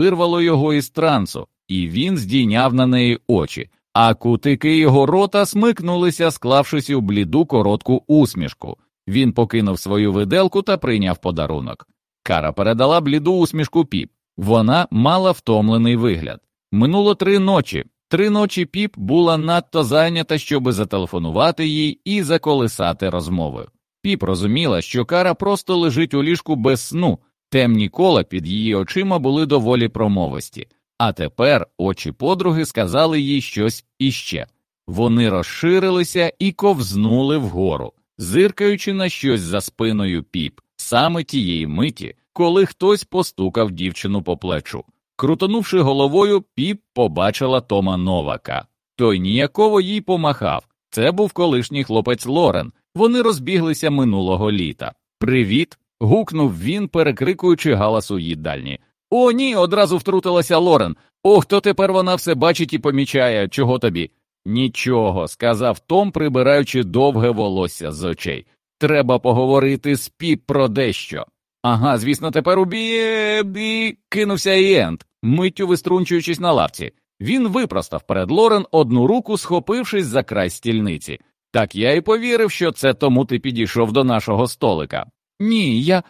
вирвало його із трансу, і він здійняв на неї очі, а кутики його рота смикнулися, склавшись у бліду коротку усмішку. Він покинув свою виделку та прийняв подарунок. Кара передала бліду усмішку піп. Вона мала втомлений вигляд. Минуло три ночі. Три ночі піп була надто зайнята, щоби зателефонувати їй і заколисати розмовою. Піп розуміла, що кара просто лежить у ліжку без сну, темні кола під її очима були доволі промовисті, а тепер очі подруги сказали їй щось іще. Вони розширилися і ковзнули вгору, зиркаючи на щось за спиною піп, саме тієї миті, коли хтось постукав дівчину по плечу. Крутонувши головою, піп побачила Тома Новака. Той ніяково їй помахав. Це був колишній хлопець Лорен. Вони розбіглися минулого літа. Привіт. Гукнув він, перекрикуючи галас у їдальні. О, ні, одразу втрутилася Лорен. Ох, то тепер вона все бачить і помічає, чого тобі. Нічого, сказав Том, прибираючи довге волосся з очей. Треба поговорити з піп про дещо. Ага, звісно, тепер убіє і кинувся і Енд, миттю виструнчуючись на лавці. Він випростав перед Лорен одну руку, схопившись за край стільниці. Так я й повірив, що це тому ти підійшов до нашого столика. Ні, я.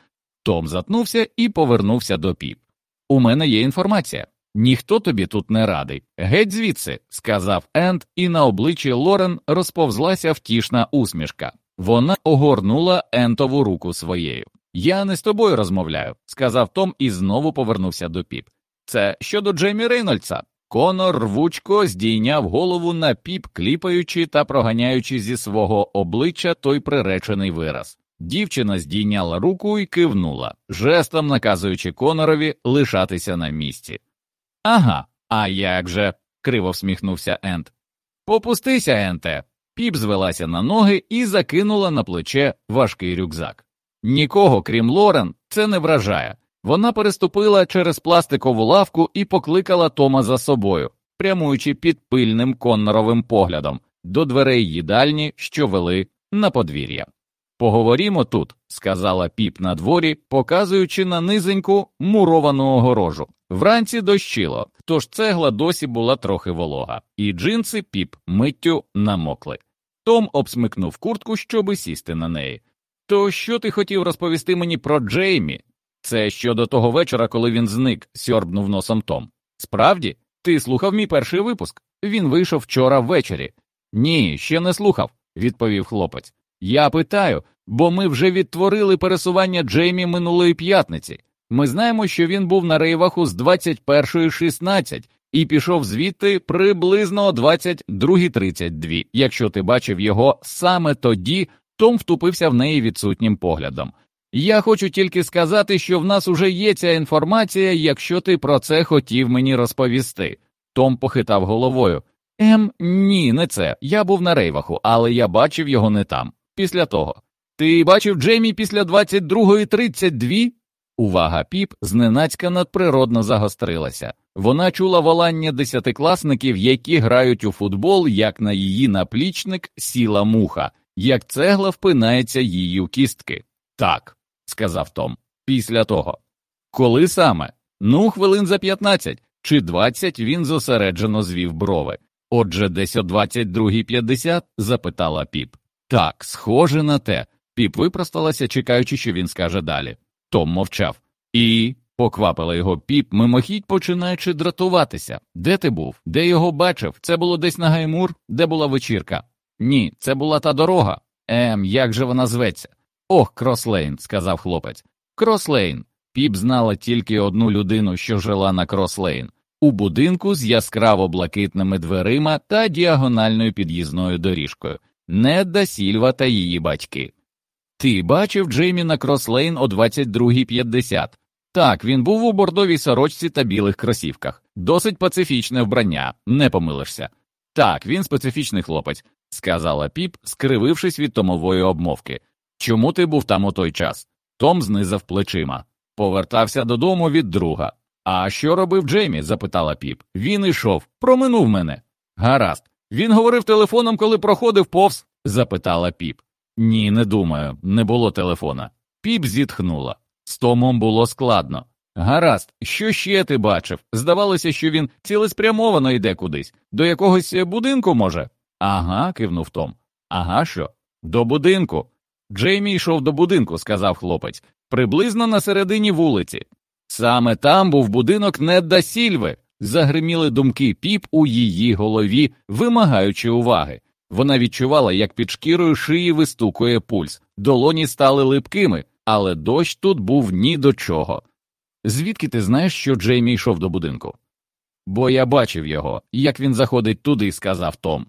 Том затнувся і повернувся до піп. У мене є інформація. Ніхто тобі тут не радий. Геть звідси, сказав Енд, і на обличчі Лорен розповзлася втішна усмішка. Вона огорнула Ентову руку своєю. Я не з тобою розмовляю, сказав Том і знову повернувся до піп. Це щодо Джеймі Рейнольдса. Конор рвучко здійняв голову на піп, кліпаючи та проганяючи зі свого обличчя той приречений вираз. Дівчина здійняла руку і кивнула, жестом наказуючи Конорові лишатися на місці. Ага, а як же? криво всміхнувся Ент. Попустися, Енте. Піп звелася на ноги і закинула на плече важкий рюкзак. Нікого, крім Лорен, це не вражає. Вона переступила через пластикову лавку і покликала Тома за собою, прямуючи під пильним конноровим поглядом до дверей їдальні, що вели на подвір'я. Поговорімо тут, сказала піп на дворі, показуючи на низеньку муровану огорожу. Вранці дощило, тож цегла досі була трохи волога, і джинси піп миттю намокли. Том обсмикнув куртку, щоби сісти на неї. То що ти хотів розповісти мені про Джеймі? Це щодо того вечора, коли він зник, сьорбнув носом Том. Справді, ти слухав мій перший випуск? Він вийшов вчора ввечері. Ні, ще не слухав, відповів хлопець. Я питаю, бо ми вже відтворили пересування Джеймі минулої п'ятниці. Ми знаємо, що він був на рейваху з 21.16 і пішов звідти приблизно о 22.32. Якщо ти бачив його саме тоді, Том втупився в неї відсутнім поглядом. Я хочу тільки сказати, що в нас уже є ця інформація, якщо ти про це хотів мені розповісти. Том похитав головою. Ем, ні, не це. Я був на рейваху, але я бачив його не там. Після того. Ти бачив Джеймі після 22.32? Увага піп зненацька надприродно загострилася. Вона чула волання десятикласників, які грають у футбол, як на її наплічник сіла муха, як цегла впинається її у кістки. Так, сказав Том. Після того. Коли саме? Ну, хвилин за 15 чи 20 він зосереджено звів брови. Отже, десь о 22.50? запитала піп. Так, схоже на те. Піп випросталася, чекаючи, що він скаже далі. Том мовчав. І. поквапила його піп, мимохідь починаючи дратуватися. Де ти був? Де його бачив? Це було десь на Гаймур, де була вечірка? Ні, це була та дорога. Ем, як же вона зветься? Ох, Крослейн, сказав хлопець. Крослейн. Піп знала тільки одну людину, що жила на Крослейн, у будинку з яскраво блакитними дверима та діагональною під'їзною доріжкою, Недда Сільва та її батьки. Ти бачив Джеймі на Крослейн о 22.50. Так, він був у бордовій сорочці та білих кросівках. Досить пацифічне вбрання, не помилишся. Так, він специфічний хлопець, сказала піп, скривившись від томової обмовки. Чому ти був там у той час? Том знизав плечима. Повертався додому від друга. А що робив Джеймі? запитала піп. Він ішов, проминув мене. Гаразд. Він говорив телефоном, коли проходив повз? запитала піп. Ні, не думаю, не було телефона. Піп зітхнула. З Томом було складно. Гаразд, що ще ти бачив? Здавалося, що він цілеспрямовано йде кудись. До якогось будинку, може? Ага, кивнув Том. Ага, що? До будинку. Джеймі йшов до будинку, сказав хлопець, приблизно на середині вулиці. Саме там був будинок Недда Сільви. Загриміли думки піп у її голові, вимагаючи уваги. Вона відчувала, як під шкірою шиї вистукує пульс, долоні стали липкими, але дощ тут був ні до чого. Звідки ти знаєш, що Джеймі йшов до будинку? Бо я бачив його, як він заходить туди, сказав Том.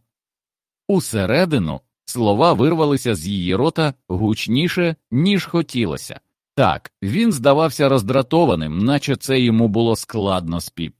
Усередину слова вирвалися з її рота гучніше, ніж хотілося. Так, він здавався роздратованим, наче це йому було складно спів.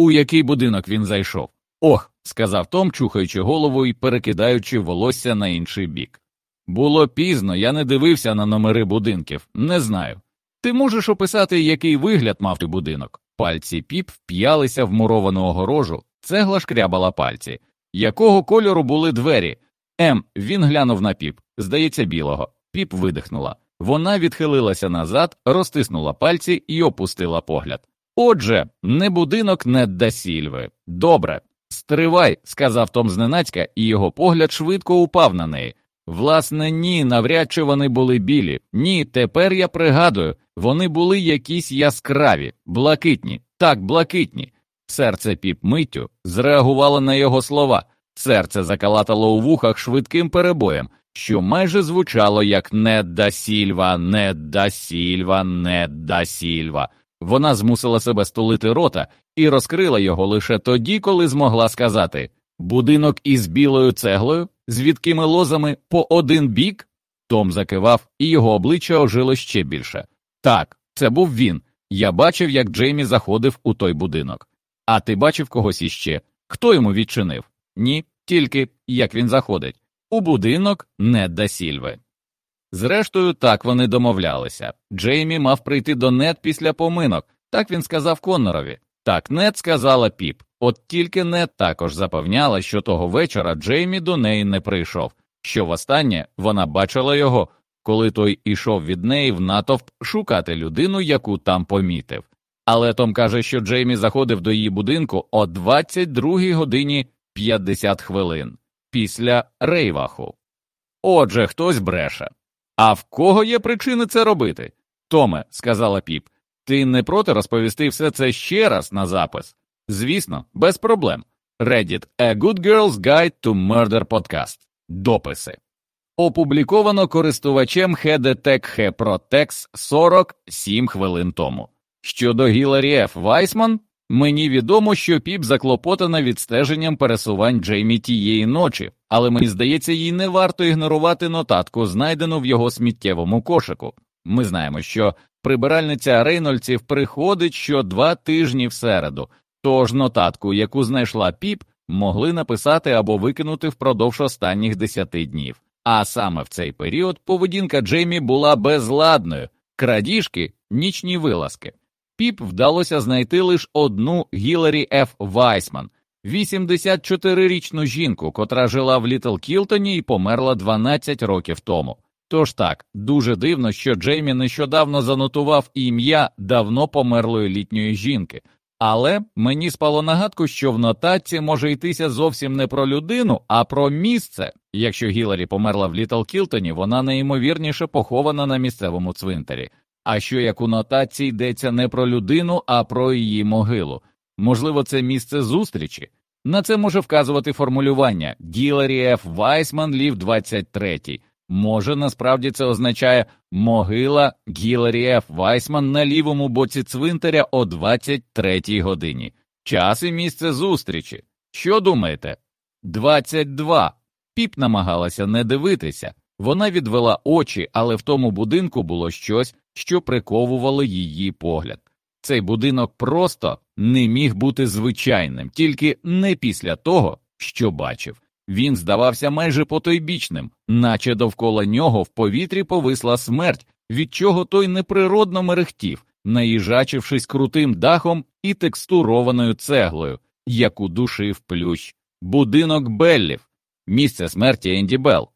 У який будинок він зайшов? Ох, сказав Том, чухаючи голову і перекидаючи волосся на інший бік. Було пізно, я не дивився на номери будинків, не знаю. Ти можеш описати, який вигляд мав той будинок? Пальці піп вп'ялися в муровану огорожу, цегла шкрябала пальці. Якого кольору були двері? Ем, він глянув на піп, здається, білого. Піп видихнула. Вона відхилилася назад, розтиснула пальці і опустила погляд. Отже, не будинок Недда Сільви. Добре. Стривай, сказав Том зненацька, і його погляд швидко упав на неї. Власне, ні, навряд чи вони були білі. Ні, тепер я пригадую, вони були якісь яскраві, блакитні, так, блакитні. Серце піп миттю зреагувало на його слова, серце закалатало у вухах швидким перебоєм, що майже звучало як «Недда Сільва, Недда Сільва, Недда Сільва. Вона змусила себе стулити рота і розкрила його лише тоді, коли змогла сказати будинок із білою цеглою, з відкими лозами по один бік. Том закивав, і його обличчя ожило ще більше. Так, це був він. Я бачив, як Джеймі заходив у той будинок. А ти бачив когось іще? Хто йому відчинив? Ні, тільки як він заходить. У будинок Недда Сільви. Зрештою, так вони домовлялися. Джеймі мав прийти до Нед після поминок, так він сказав Коннорові. Так Нед сказала піп. От тільки Нед також запевняла, що того вечора Джеймі до неї не прийшов, що востаннє вона бачила його, коли той ішов від неї в натовп шукати людину, яку там помітив. Але Том каже, що Джеймі заходив до її будинку о 22 годині 50 хвилин після рейваху. Отже, хтось бреше. А в кого є причини це робити? Томе, сказала піп, ти не проти розповісти все це ще раз на запис? Звісно, без проблем. Reddit A Good Girl's Guide to Murder Podcast. Дописи. Опубліковано користувачем HDTech HeProtex 47 хвилин тому. Щодо Гіларі Ф. Вайсман, мені відомо, що піп заклопотана відстеженням пересувань Джеймі тієї ночі, але мені здається, їй не варто ігнорувати нотатку, знайдену в його сміттєвому кошику. Ми знаємо, що прибиральниця Рейнольдсів приходить що два тижні в середу, тож нотатку, яку знайшла піп, могли написати або викинути впродовж останніх десяти днів. А саме в цей період поведінка Джеймі була безладною, крадіжки, нічні вилазки. Піп вдалося знайти лише одну Гіларі Ф. Вайсман, 84-річну жінку, котра жила в Літл Кілтоні і померла 12 років тому. Тож так, дуже дивно, що Джеймі нещодавно занотував ім'я давно померлої літньої жінки, але мені спало нагадку, що в нотації може йтися зовсім не про людину, а про місце. Якщо Гіларі померла в Літл Кілтоні, вона найімовірніше похована на місцевому цвинтарі. А що як у нотації йдеться не про людину, а про її могилу? Можливо, це місце зустрічі. На це може вказувати формулювання Гіларі Ф. Вайсман Лів 23. Може, насправді це означає могила Гіларі Ф. Вайсман на лівому боці цвинтаря о 23 годині. Час і місце зустрічі. Що думаєте? 22. Піп намагалася не дивитися. Вона відвела очі, але в тому будинку було щось, що приковувало її погляд. Цей будинок просто не міг бути звичайним, тільки не після того, що бачив. Він здавався майже потойбічним, наче довкола нього в повітрі повисла смерть, від чого той неприродно мерехтів, наїжачившись крутим дахом і текстурованою цеглою, яку душив плющ. Будинок Беллів, місце смерті Енді Белл.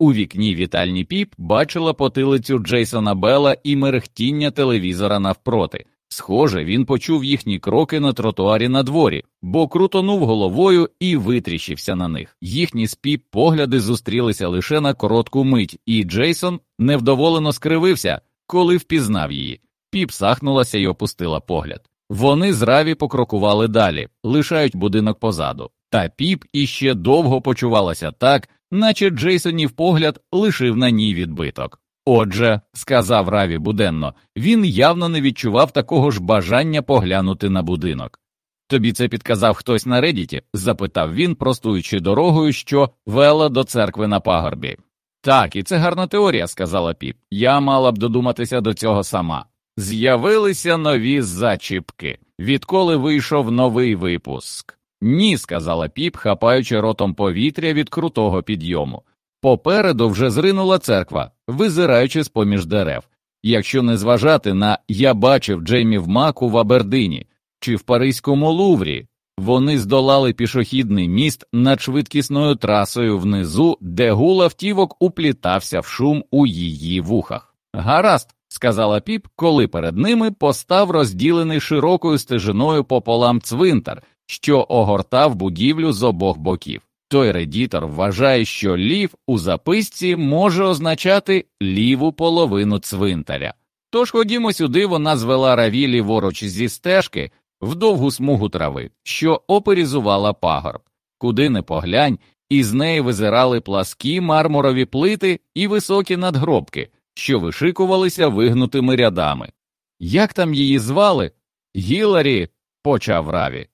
У вікні вітальні піп бачила потилицю Джейсона Белла і мерехтіння телевізора навпроти. Схоже, він почув їхні кроки на тротуарі на дворі, бо крутонув головою і витріщився на них. Їхні спіп погляди зустрілися лише на коротку мить, і Джейсон невдоволено скривився, коли впізнав її. Піп сахнулася й опустила погляд. Вони з Раві покрокували далі, лишають будинок позаду. Та піп іще довго почувалася так, наче Джейсонів погляд лишив на ній відбиток. Отже, сказав Раві буденно, він явно не відчував такого ж бажання поглянути на будинок. Тобі це підказав хтось на редіті? запитав він, простуючи дорогою, що вела до церкви на пагорбі. Так, і це гарна теорія, сказала піп. Я мала б додуматися до цього сама. З'явилися нові зачіпки, відколи вийшов новий випуск. Ні, сказала піп, хапаючи ротом повітря від крутого підйому. Попереду вже зринула церква, визираючи з поміж дерев. Якщо не зважати на я бачив Джеймі в Маку в Абердині чи в Паризькому Луврі, вони здолали пішохідний міст над швидкісною трасою внизу, де гул автівок уплітався в шум у її вухах. Гаразд, сказала піп, коли перед ними постав розділений широкою стежиною пополам цвинтар, що огортав будівлю з обох боків. Той редітор вважає, що лів у записці може означати ліву половину цвинтаря. Тож ходімо сюди, вона звела раві ліворуч зі стежки в довгу смугу трави, що оперізувала пагорб, куди не поглянь, із неї визирали пласкі мармурові плити і високі надгробки, що вишикувалися вигнутими рядами. Як там її звали? Гіларі, почав Раві.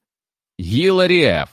Гіларі Еф.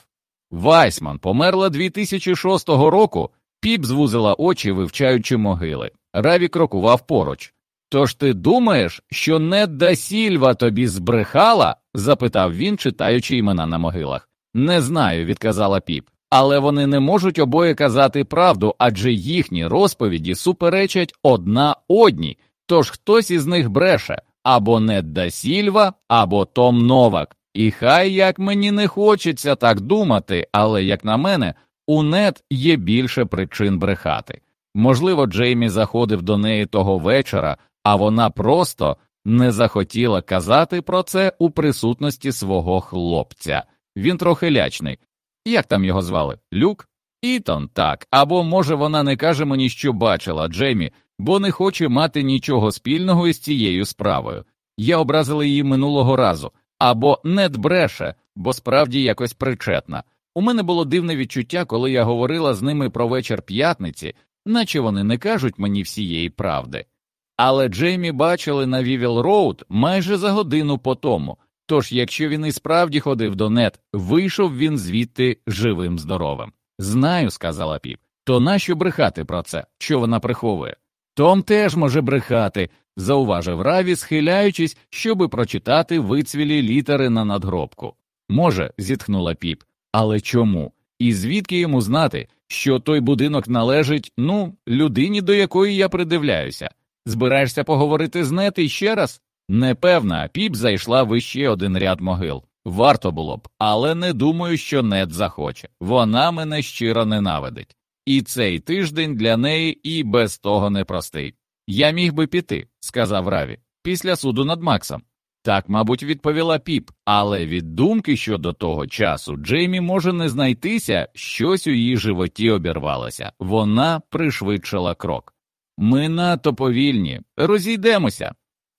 Вайсман померла 2006 року, піп звузила очі, вивчаючи могили. Раві крокував поруч. Тож ти думаєш, що Недда Сільва тобі збрехала? запитав він, читаючи імена на могилах. Не знаю, відказала піп, але вони не можуть обоє казати правду, адже їхні розповіді суперечать одна одній, тож хтось із них бреше або Недда Сільва, або Том Новак. І хай як мені не хочеться так думати, але, як на мене, у нет є більше причин брехати. Можливо, Джеймі заходив до неї того вечора, а вона просто не захотіла казати про це у присутності свого хлопця. Він трохи лячний. Як там його звали? Люк? Ітон, так. Або, може, вона не каже мені, що бачила Джеймі, бо не хоче мати нічого спільного із цією справою. Я образила її минулого разу або не бреше, бо справді якось причетна. У мене було дивне відчуття, коли я говорила з ними про вечір п'ятниці, наче вони не кажуть мені всієї правди. Але Джеймі бачили на Вівіл Роуд майже за годину по тому, тож якщо він і справді ходив до Нет, вийшов він звідти живим здоровим. Знаю, сказала піп, то нащо брехати про це, що вона приховує? Том теж може брехати, зауважив Раві, схиляючись, щоби прочитати вицвілі літери на надгробку. Може, зітхнула піп, але чому? І звідки йому знати, що той будинок належить, ну, людині, до якої я придивляюся? Збираєшся поговорити з Нет іще раз? Непевна, піп зайшла в іще один ряд могил. Варто було б, але не думаю, що нет захоче. Вона мене щиро ненавидить. І цей тиждень для неї і без того непростий. Я міг би піти, сказав Раві, після суду над Максом. Так, мабуть, відповіла піп, але від думки щодо того часу Джеймі може не знайтися, щось у її животі обірвалося. Вона пришвидшила крок. Ми надто повільні, розійдемося.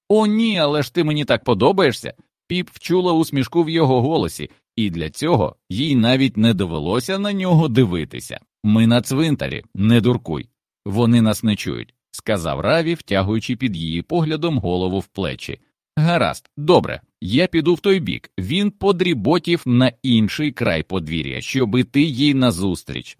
О, ні, але ж ти мені так подобаєшся. Піп вчула усмішку в його голосі, і для цього їй навіть не довелося на нього дивитися. Ми на цвинтарі, не дуркуй. Вони нас не чують сказав Раві, втягуючи під її поглядом голову в плечі. Гаразд, добре, я піду в той бік. Він подріботів на інший край подвір'я, щоб іти їй назустріч.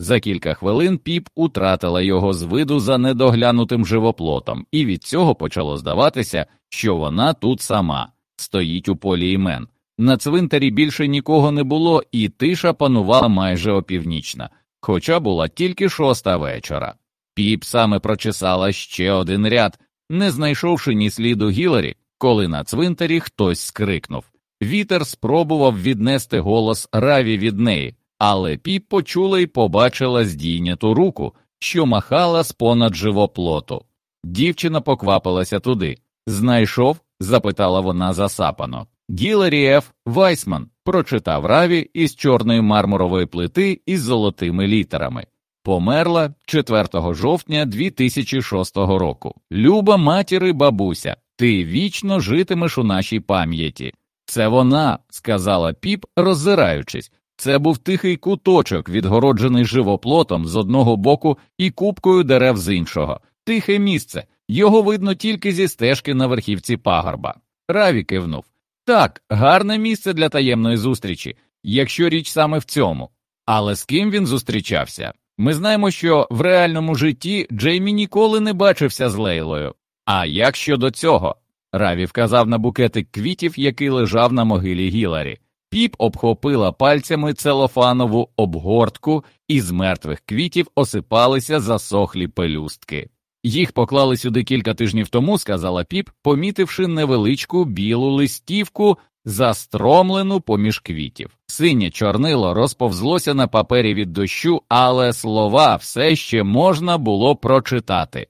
За кілька хвилин піп утратила його з виду за недоглянутим живоплотом, і від цього почало здаватися, що вона тут сама стоїть у полі імен. На цвинтарі більше нікого не було, і тиша панувала майже опівнічна, хоча була тільки шоста вечора. Піп саме прочесала ще один ряд, не знайшовши ні сліду Гіларі, коли на цвинтарі хтось скрикнув. Вітер спробував віднести голос раві від неї, але піп почула й побачила здійняту руку, що махала з понад живоплоту. Дівчина поквапилася туди. Знайшов? запитала вона засапано. Гіларі Ф. Вайсман прочитав раві із чорної мармурової плити із золотими літерами. Померла 4 жовтня 2006 року. Люба матіри бабуся, ти вічно житимеш у нашій пам'яті. Це вона, сказала піп, роззираючись. Це був тихий куточок, відгороджений живоплотом з одного боку і купкою дерев з іншого. Тихе місце. Його видно тільки зі стежки на верхівці пагорба. Раві кивнув. Так, гарне місце для таємної зустрічі, якщо річ саме в цьому. Але з ким він зустрічався? Ми знаємо, що в реальному житті Джеймі ніколи не бачився з Лейлою. А як щодо цього? Раві вказав на букетик квітів, який лежав на могилі Гіларі. Піп обхопила пальцями целофанову обгортку, і з мертвих квітів осипалися засохлі пелюстки. Їх поклали сюди кілька тижнів тому, сказала піп, помітивши невеличку білу листівку, застромлену поміж квітів. Синє чорнило розповзлося на папері від дощу, але слова все ще можна було прочитати.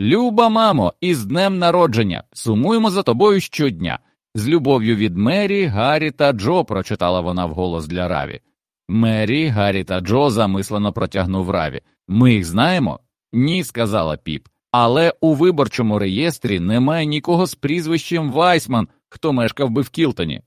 Люба, мамо, із днем народження, сумуємо за тобою щодня. З любов'ю від Мері, Гаррі та Джо, прочитала вона вголос для Раві. Мері, Гаррі та Джо замислено протягнув Раві. Ми їх знаємо? Ні, сказала піп. Але у виборчому реєстрі немає нікого з прізвищем Вайсман, хто мешкав би в Кілтоні.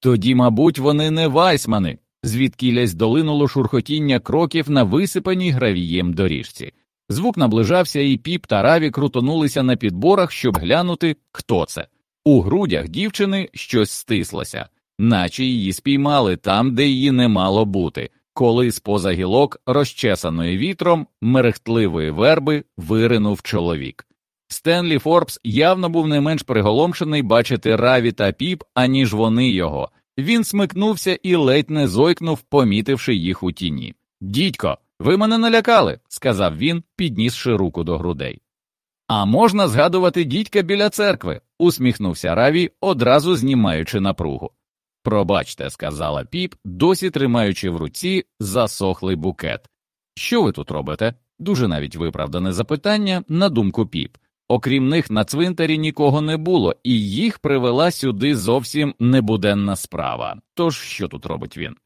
Тоді, мабуть, вони не Вайсмани, звідкілясь долинуло шурхотіння кроків на висипаній гравієм доріжці. Звук наближався, і піп та раві крутонулися на підборах, щоб глянути, хто це. У грудях дівчини щось стислося, наче її спіймали там, де її не мало бути, коли з поза гілок, розчесаної вітром, мерехтливої верби, виринув чоловік. Стенлі Форбс явно був не менш приголомшений бачити Раві та піп, аніж вони його. Він смикнувся і ледь не зойкнув, помітивши їх у тіні. Дідько, ви мене налякали, сказав він, піднісши руку до грудей. А можна згадувати дідька біля церкви, усміхнувся Раві, одразу знімаючи напругу. Пробачте, сказала піп, досі тримаючи в руці засохлий букет. Що ви тут робите? Дуже навіть виправдане запитання на думку піп. Окрім них на цвинтарі нікого не було, і їх привела сюди зовсім небуденна справа. Тож що тут робить він?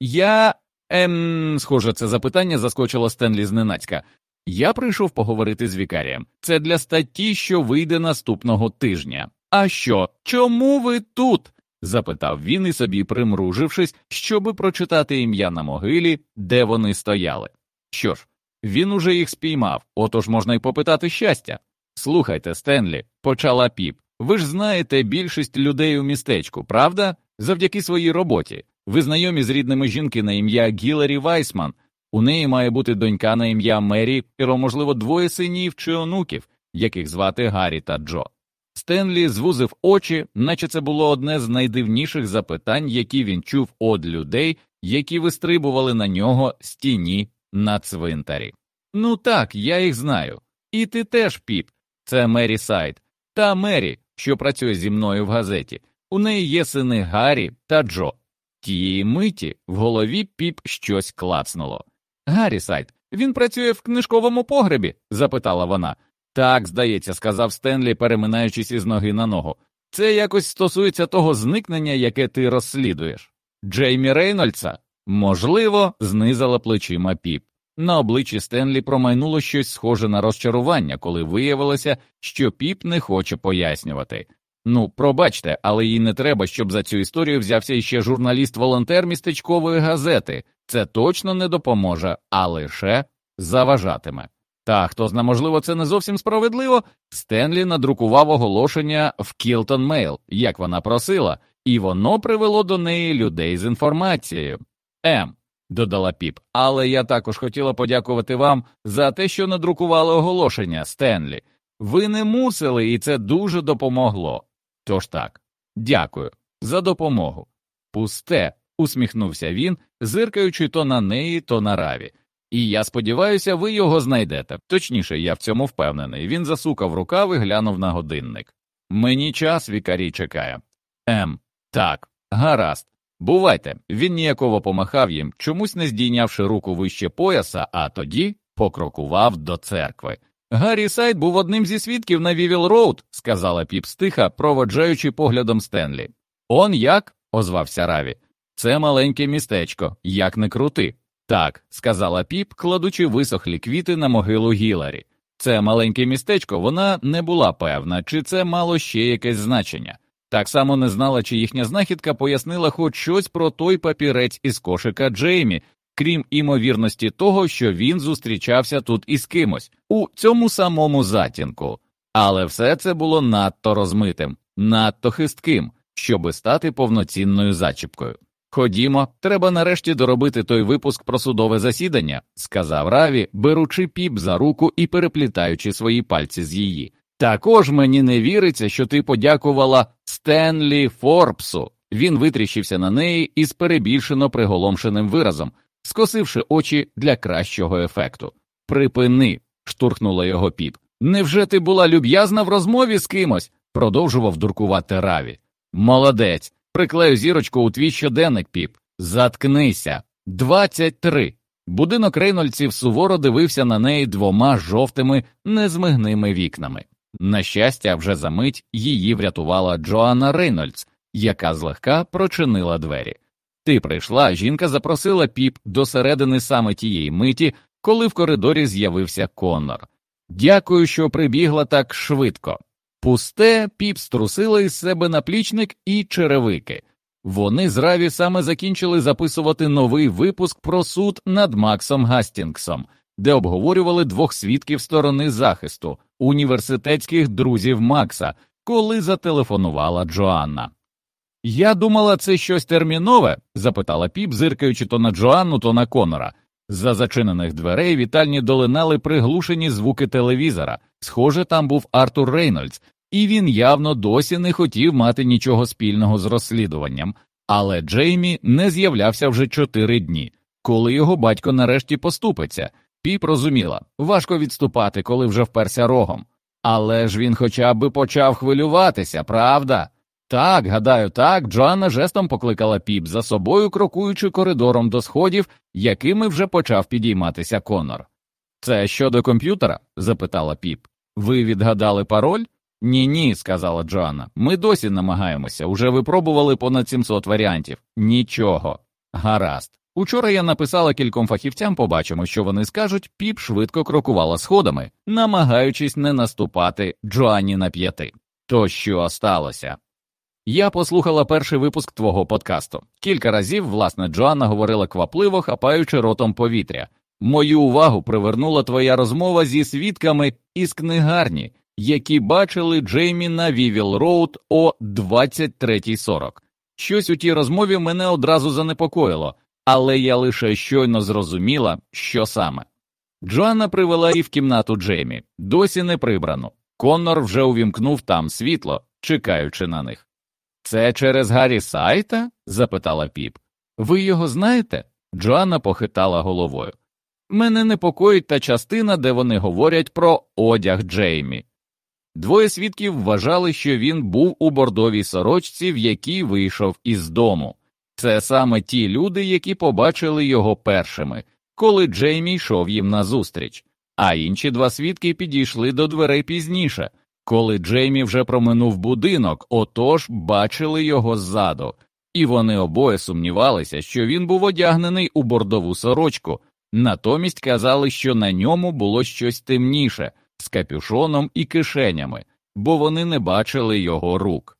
Я. Ем, схоже, це запитання заскочило Стенлі зненацька. Я прийшов поговорити з вікарієм. Це для статті, що вийде наступного тижня. А що? Чому ви тут? Запитав він і собі, примружившись, щоби прочитати ім'я на могилі, де вони стояли. Що ж, він уже їх спіймав, отож можна й попитати щастя. Слухайте, Стенлі, почала піп. Ви ж знаєте більшість людей у містечку, правда? Завдяки своїй роботі. Ви знайомі з рідними жінки на ім'я Гіларі Вайсман. У неї має бути донька на ім'я Мері, і, можливо, двоє синів чи онуків, яких звати Гаррі та Джо. Стенлі звузив очі, наче це було одне з найдивніших запитань, які він чув од людей, які вистрибували на нього з тіні на цвинтарі. Ну так, я їх знаю. І ти теж, піп, це Мері Сайд, та Мері, що працює зі мною в газеті. У неї є сини Гаррі та Джо. Тієї миті в голові піп щось клацнуло. Гаррі Сайд, він працює в книжковому погребі? запитала вона. Так, здається, сказав Стенлі, переминаючись із ноги на ногу. Це якось стосується того зникнення, яке ти розслідуєш. Джеймі Рейнольдса? Можливо, знизала плечима піп. На обличчі Стенлі промайнуло щось схоже на розчарування, коли виявилося, що піп не хоче пояснювати. Ну, пробачте, але їй не треба, щоб за цю історію взявся іще журналіст-волонтер містечкової газети. Це точно не допоможе, а лише заважатиме. Та хто зна, можливо, це не зовсім справедливо. Стенлі надрукував оголошення в Кілтон Мейл, як вона просила, і воно привело до неї людей з інформацією. М додала піп, але я також хотіла подякувати вам за те, що надрукували оголошення, Стенлі. Ви не мусили, і це дуже допомогло. Тож так, дякую за допомогу. Пусте, усміхнувся він, зиркаючи то на неї, то на раві. І я сподіваюся, ви його знайдете. Точніше, я в цьому впевнений. Він засукав рукав і глянув на годинник. Мені час вікарій чекає. Ем, так, гаразд. Бувайте, він ніяково помахав їм, чомусь не здійнявши руку вище пояса, а тоді покрокував до церкви. Гаррі Сайт був одним зі свідків на Вівіл Роуд, сказала Піп стиха, проводжаючи поглядом Стенлі. Он як? озвався Раві. Це маленьке містечко, як не крути. Так, сказала Піп, кладучи висохлі квіти на могилу Гіларі. Це маленьке містечко, вона не була певна, чи це мало ще якесь значення. Так само не знала, чи їхня знахідка пояснила хоч щось про той папірець із кошика Джеймі, крім імовірності того, що він зустрічався тут із кимось у цьому самому затінку. Але все це було надто розмитим, надто хистким, щоби стати повноцінною зачіпкою. Ходімо, треба нарешті доробити той випуск про судове засідання, сказав Раві, беручи піп за руку і переплітаючи свої пальці з її. Також мені не віриться, що ти подякувала Стенлі Форбсу. Він витріщився на неї із перебільшено приголомшеним виразом, скосивши очі для кращого ефекту. Припини, штурхнула його піп. Невже ти була люб'язна в розмові з кимось? продовжував дуркувати Раві. Молодець. Приклею зірочку у твій щоденник, піп. Заткнися. Двадцять три. Будинок рейнольдців суворо дивився на неї двома жовтими, незмигними вікнами. На щастя, вже за мить її врятувала Джоанна Рейнольдс, яка злегка прочинила двері. Ти прийшла, жінка запросила піп до середини саме тієї миті, коли в коридорі з'явився Коннор. Дякую, що прибігла так швидко. Пусте піп струсила із себе наплічник і черевики. Вони з Раві саме закінчили записувати новий випуск про суд над Максом Гастінгсом, де обговорювали двох свідків сторони захисту університетських друзів Макса, коли зателефонувала Джоанна. Я думала, це щось термінове? запитала піп, зиркаючи то на Джоанну, то на Конора. За зачинених дверей вітальні долинали приглушені звуки телевізора. Схоже, там був Артур Рейнольдс, і він явно досі не хотів мати нічого спільного з розслідуванням, але Джеймі не з'являвся вже чотири дні, коли його батько нарешті поступиться. Піп розуміла, важко відступати, коли вже вперся рогом. Але ж він хоча б почав хвилюватися, правда? Так, гадаю, так, Джоанна жестом покликала піп за собою, крокуючи коридором до сходів, якими вже почав підійматися Конор. Це щодо комп'ютера? запитала піп. Ви відгадали пароль? Ні, ні, сказала Джоанна. Ми досі намагаємося, уже випробували понад 700 варіантів. Нічого. Гаразд. Учора я написала кільком фахівцям, побачимо, що вони скажуть, Піп швидко крокувала сходами, намагаючись не наступати Джоанні на п'яти. То що сталося? Я послухала перший випуск твого подкасту. Кілька разів, власне, Джоанна говорила квапливо, хапаючи ротом повітря. Мою увагу привернула твоя розмова зі свідками із книгарні, які бачили Джеймі на Вівіл Роуд о 23.40. Щось у тій розмові мене одразу занепокоїло, але я лише щойно зрозуміла, що саме. Джоанна привела її в кімнату Джеймі, досі не прибрану. Коннор вже увімкнув там світло, чекаючи на них. Це через Гаррі Сайта? запитала піп. Ви його знаєте? Джоанна похитала головою. Мене непокоїть та частина, де вони говорять про одяг Джеймі. Двоє свідків вважали, що він був у бордовій сорочці, в якій вийшов із дому. Це саме ті люди, які побачили його першими, коли Джеймі йшов їм назустріч, а інші два свідки підійшли до дверей пізніше, коли Джеймі вже проминув будинок, отож бачили його ззаду, і вони обоє сумнівалися, що він був одягнений у бордову сорочку, натомість казали, що на ньому було щось темніше з капюшоном і кишенями, бо вони не бачили його рук.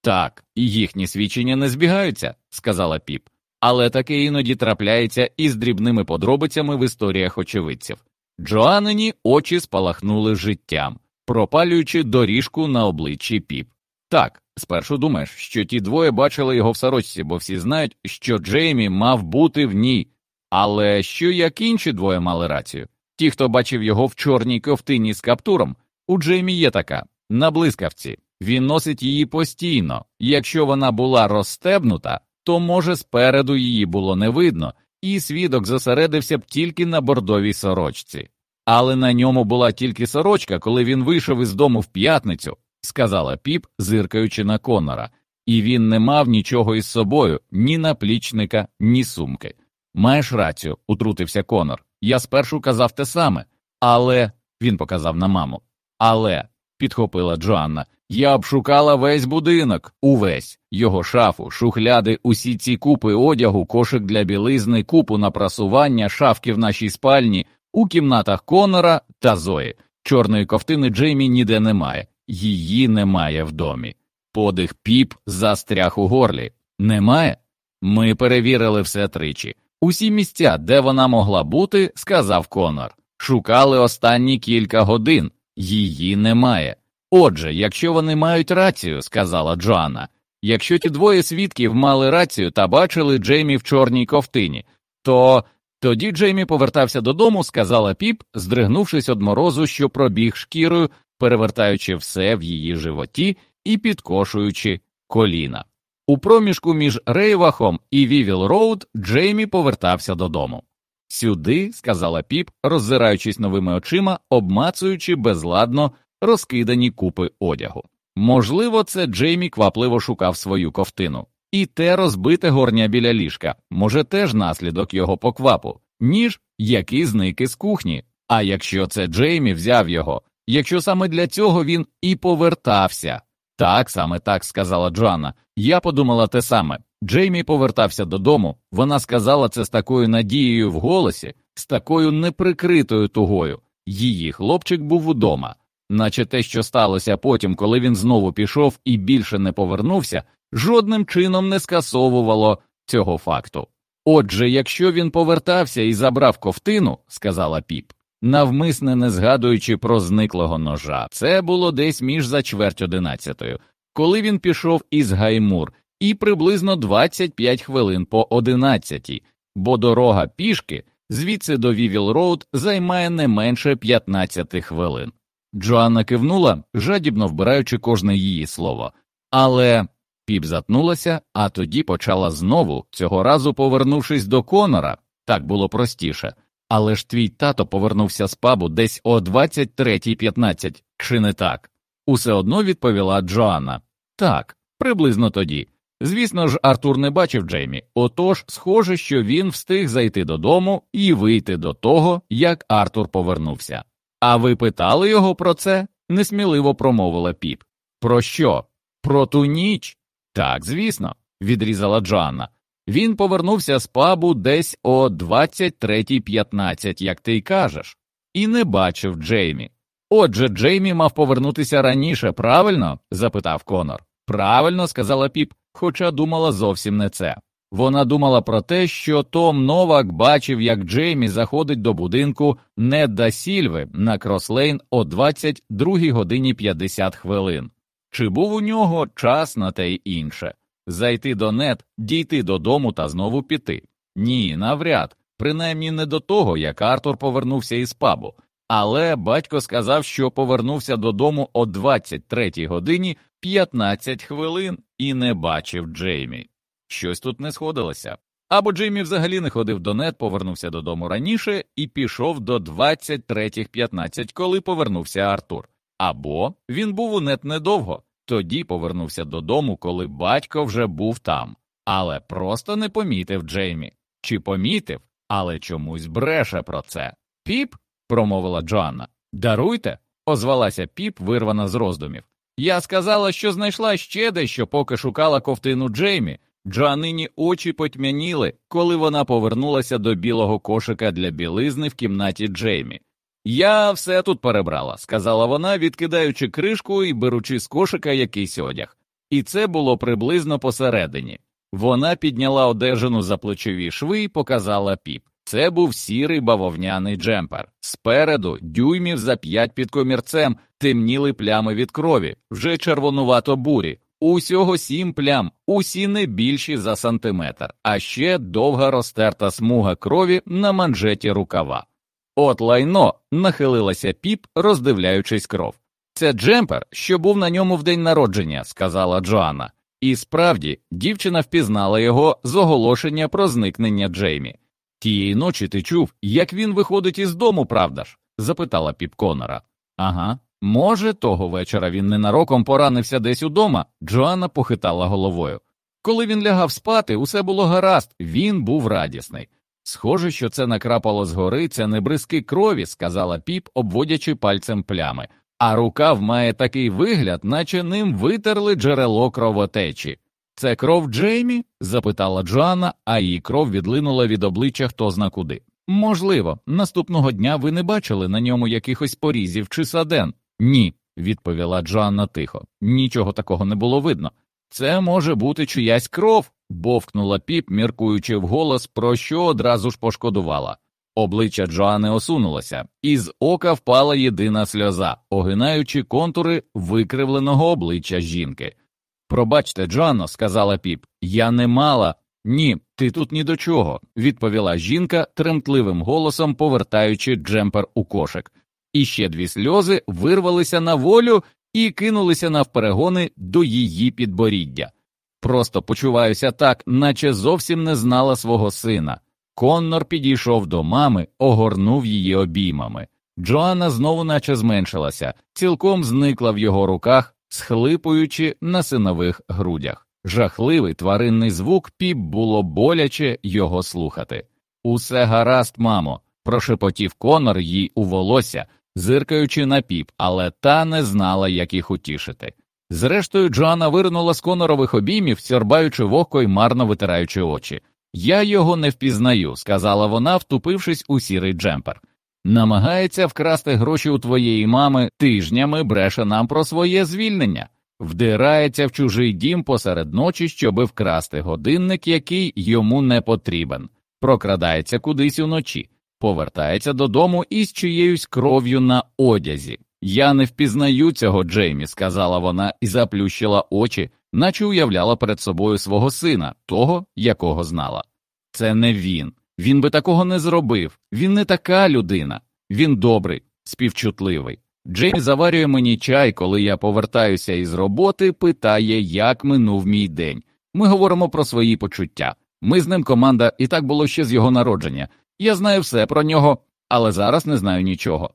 Так, їхні свідчення не збігаються, сказала піп, але таке іноді трапляється із дрібними подробицями в історіях очевидців. Джоаннині очі спалахнули життям, пропалюючи доріжку на обличчі піп. Так, спершу думаєш, що ті двоє бачили його в сорочці, бо всі знають, що Джеймі мав бути в ній, але що як інші двоє мали рацію? Ті, хто бачив його в чорній ковтині з каптуром, у Джеймі є така на блискавці. Він носить її постійно. Якщо вона була розстебнута, то може спереду її було не видно, і свідок зосередився б тільки на бордовій сорочці. Але на ньому була тільки сорочка, коли він вийшов із дому в п'ятницю, сказала піп, зиркаючи на Конора, і він не мав нічого із собою, ні наплічника, ні сумки. Маєш рацію, утрутився Конор. Я спершу казав те саме, але він показав на маму. Але, підхопила Джоанна, я обшукала весь будинок, увесь його шафу, шухляди, усі ці купи одягу, кошик для білизни, купу на прасування, шафки в нашій спальні, у кімнатах Конора та Зої. Чорної ковтини Джеймі ніде немає, її немає в домі. Подих піп застряг у горлі. Немає? Ми перевірили все тричі. Усі місця, де вона могла бути, сказав Конор. Шукали останні кілька годин, її немає. Отже, якщо вони мають рацію, сказала Джоанна, якщо ті двоє свідків мали рацію та бачили Джеймі в чорній ковтині, то тоді Джеймі повертався додому, сказала піп, здригнувшись од морозу, що пробіг шкірою, перевертаючи все в її животі і підкошуючи коліна. У проміжку між Рейвахом і Вівіл Роуд Джеймі повертався додому. Сюди, сказала Піп, роззираючись новими очима, обмацуючи безладно розкидані купи одягу. Можливо, це Джеймі квапливо шукав свою кофтину, і те розбите горня біля ліжка, може, теж наслідок його поквапу, ніж який зник із кухні. А якщо це Джеймі взяв його, якщо саме для цього він і повертався. Так, саме так сказала Джоанна. Я подумала те саме. Джеймі повертався додому, вона сказала це з такою надією в голосі, з такою неприкритою тугою. Її хлопчик був удома, наче те, що сталося потім, коли він знову пішов і більше не повернувся, жодним чином не скасовувало цього факту. Отже, якщо він повертався і забрав ковтину, сказала піп, навмисне не згадуючи про зниклого ножа, це було десь між за чверть одинадцятою, коли він пішов із Гаймур, і приблизно 25 хвилин по одинадцятій, бо дорога пішки звідси до Вівіл Роуд займає не менше 15 хвилин. Джоанна кивнула, жадібно вбираючи кожне її слово, але Піп затнулася, а тоді почала знову, цього разу повернувшись до Конора, так було простіше. Але ж твій тато повернувся з пабу десь о 23.15, чи не так? Усе одно відповіла Джоанна. Так, приблизно тоді. Звісно ж, Артур не бачив Джеймі, отож, схоже, що він встиг зайти додому і вийти до того, як Артур повернувся. А ви питали його про це? несміливо промовила піп. Про що? Про ту ніч? Так, звісно, відрізала Джоанна. Він повернувся з пабу десь о 23.15, як ти й кажеш, і не бачив Джеймі. Отже, Джеймі мав повернутися раніше, правильно? запитав Конор. Правильно, сказала піп, хоча думала зовсім не це. Вона думала про те, що Том Новак бачив, як Джеймі заходить до будинку Недда Сільви на Крослейн о 22 годині 50 хвилин. Чи був у нього час на те й інше зайти до нет, дійти додому та знову піти? Ні, навряд, принаймні не до того, як Артур повернувся із пабу. Але батько сказав, що повернувся додому о 23 годині 15 хвилин і не бачив Джеймі. Щось тут не сходилося. Або Джеймі взагалі не ходив до нет, повернувся додому раніше і пішов до 23.15, коли повернувся Артур. Або він був у нет недовго, тоді повернувся додому, коли батько вже був там, але просто не помітив Джеймі. Чи помітив, але чомусь бреше про це. Піп, промовила Джоанна. Даруйте, озвалася піп, вирвана з роздумів. Я сказала, що знайшла ще дещо, поки шукала ковтину Джеймі. Джоанині очі потьмяніли, коли вона повернулася до білого кошика для білизни в кімнаті Джеймі. Я все тут перебрала, сказала вона, відкидаючи кришку і беручи з кошика якийсь одяг. І це було приблизно посередині. Вона підняла одежину за плечові шви і показала піп. Це був сірий бавовняний джемпер. Спереду, дюймів за п'ять під комірцем, темніли плями від крові, вже червонувато бурі. Усього сім плям, усі не більші за сантиметр, а ще довга розтерта смуга крові на манжеті рукава. От лайно нахилилася піп, роздивляючись кров. Це джемпер, що був на ньому в день народження, сказала Джоанна. І справді, дівчина впізнала його з оголошення про зникнення Джеймі. Тієї ночі ти чув, як він виходить із дому, правда ж? запитала піп Конора. Ага. Може, того вечора він ненароком поранився десь удома, Джоанна похитала головою. Коли він лягав спати, усе було гаразд, він був радісний. Схоже, що це накрапало згори, це не бризки крові, сказала піп, обводячи пальцем плями, а рукав має такий вигляд, наче ним витерли джерело кровотечі. Це кров Джеймі? запитала Джоанна, а її кров відлинула від обличчя хто зна куди. Можливо, наступного дня ви не бачили на ньому якихось порізів чи саден. Ні, відповіла Джоанна тихо. Нічого такого не було видно. Це може бути чиясь кров, бовкнула піп, міркуючи вголос, про що одразу ж пошкодувала. Обличчя Джоани осунулося, і з ока впала єдина сльоза, огинаючи контури викривленого обличчя жінки. Пробачте, Джоанно, сказала піп, я не мала. Ні, ти тут ні до чого, відповіла жінка тремтливим голосом, повертаючи джемпер у кошик. І ще дві сльози вирвалися на волю і кинулися навперегони до її підборіддя. Просто почуваюся так, наче зовсім не знала свого сина. Коннор підійшов до мами, огорнув її обіймами. Джоанна знову наче зменшилася, цілком зникла в його руках, схлипуючи на синових грудях. Жахливий тваринний звук піп було боляче його слухати. Усе гаразд, мамо, прошепотів Конор їй у волосся, зиркаючи на піп, але та не знала, як їх утішити. Зрештою, Джоанна вирнула з конорових обіймів, сьорбаючи вогко й марно витираючи очі. Я його не впізнаю, сказала вона, втупившись у сірий джемпер. Намагається вкрасти гроші у твоєї мами тижнями бреше нам про своє звільнення, вдирається в чужий дім посеред ночі, щоби вкрасти годинник, який йому не потрібен, прокрадається кудись уночі, повертається додому із чиєюсь кров'ю на одязі. Я не впізнаю цього, Джеймі, сказала вона і заплющила очі, наче уявляла перед собою свого сина, того, якого знала. Це не він. Він би такого не зробив. Він не така людина. Він добрий, співчутливий. Джеймі заварює мені чай, коли я повертаюся із роботи, питає, як минув мій день. Ми говоримо про свої почуття. Ми з ним команда, і так було ще з його народження. Я знаю все про нього, але зараз не знаю нічого.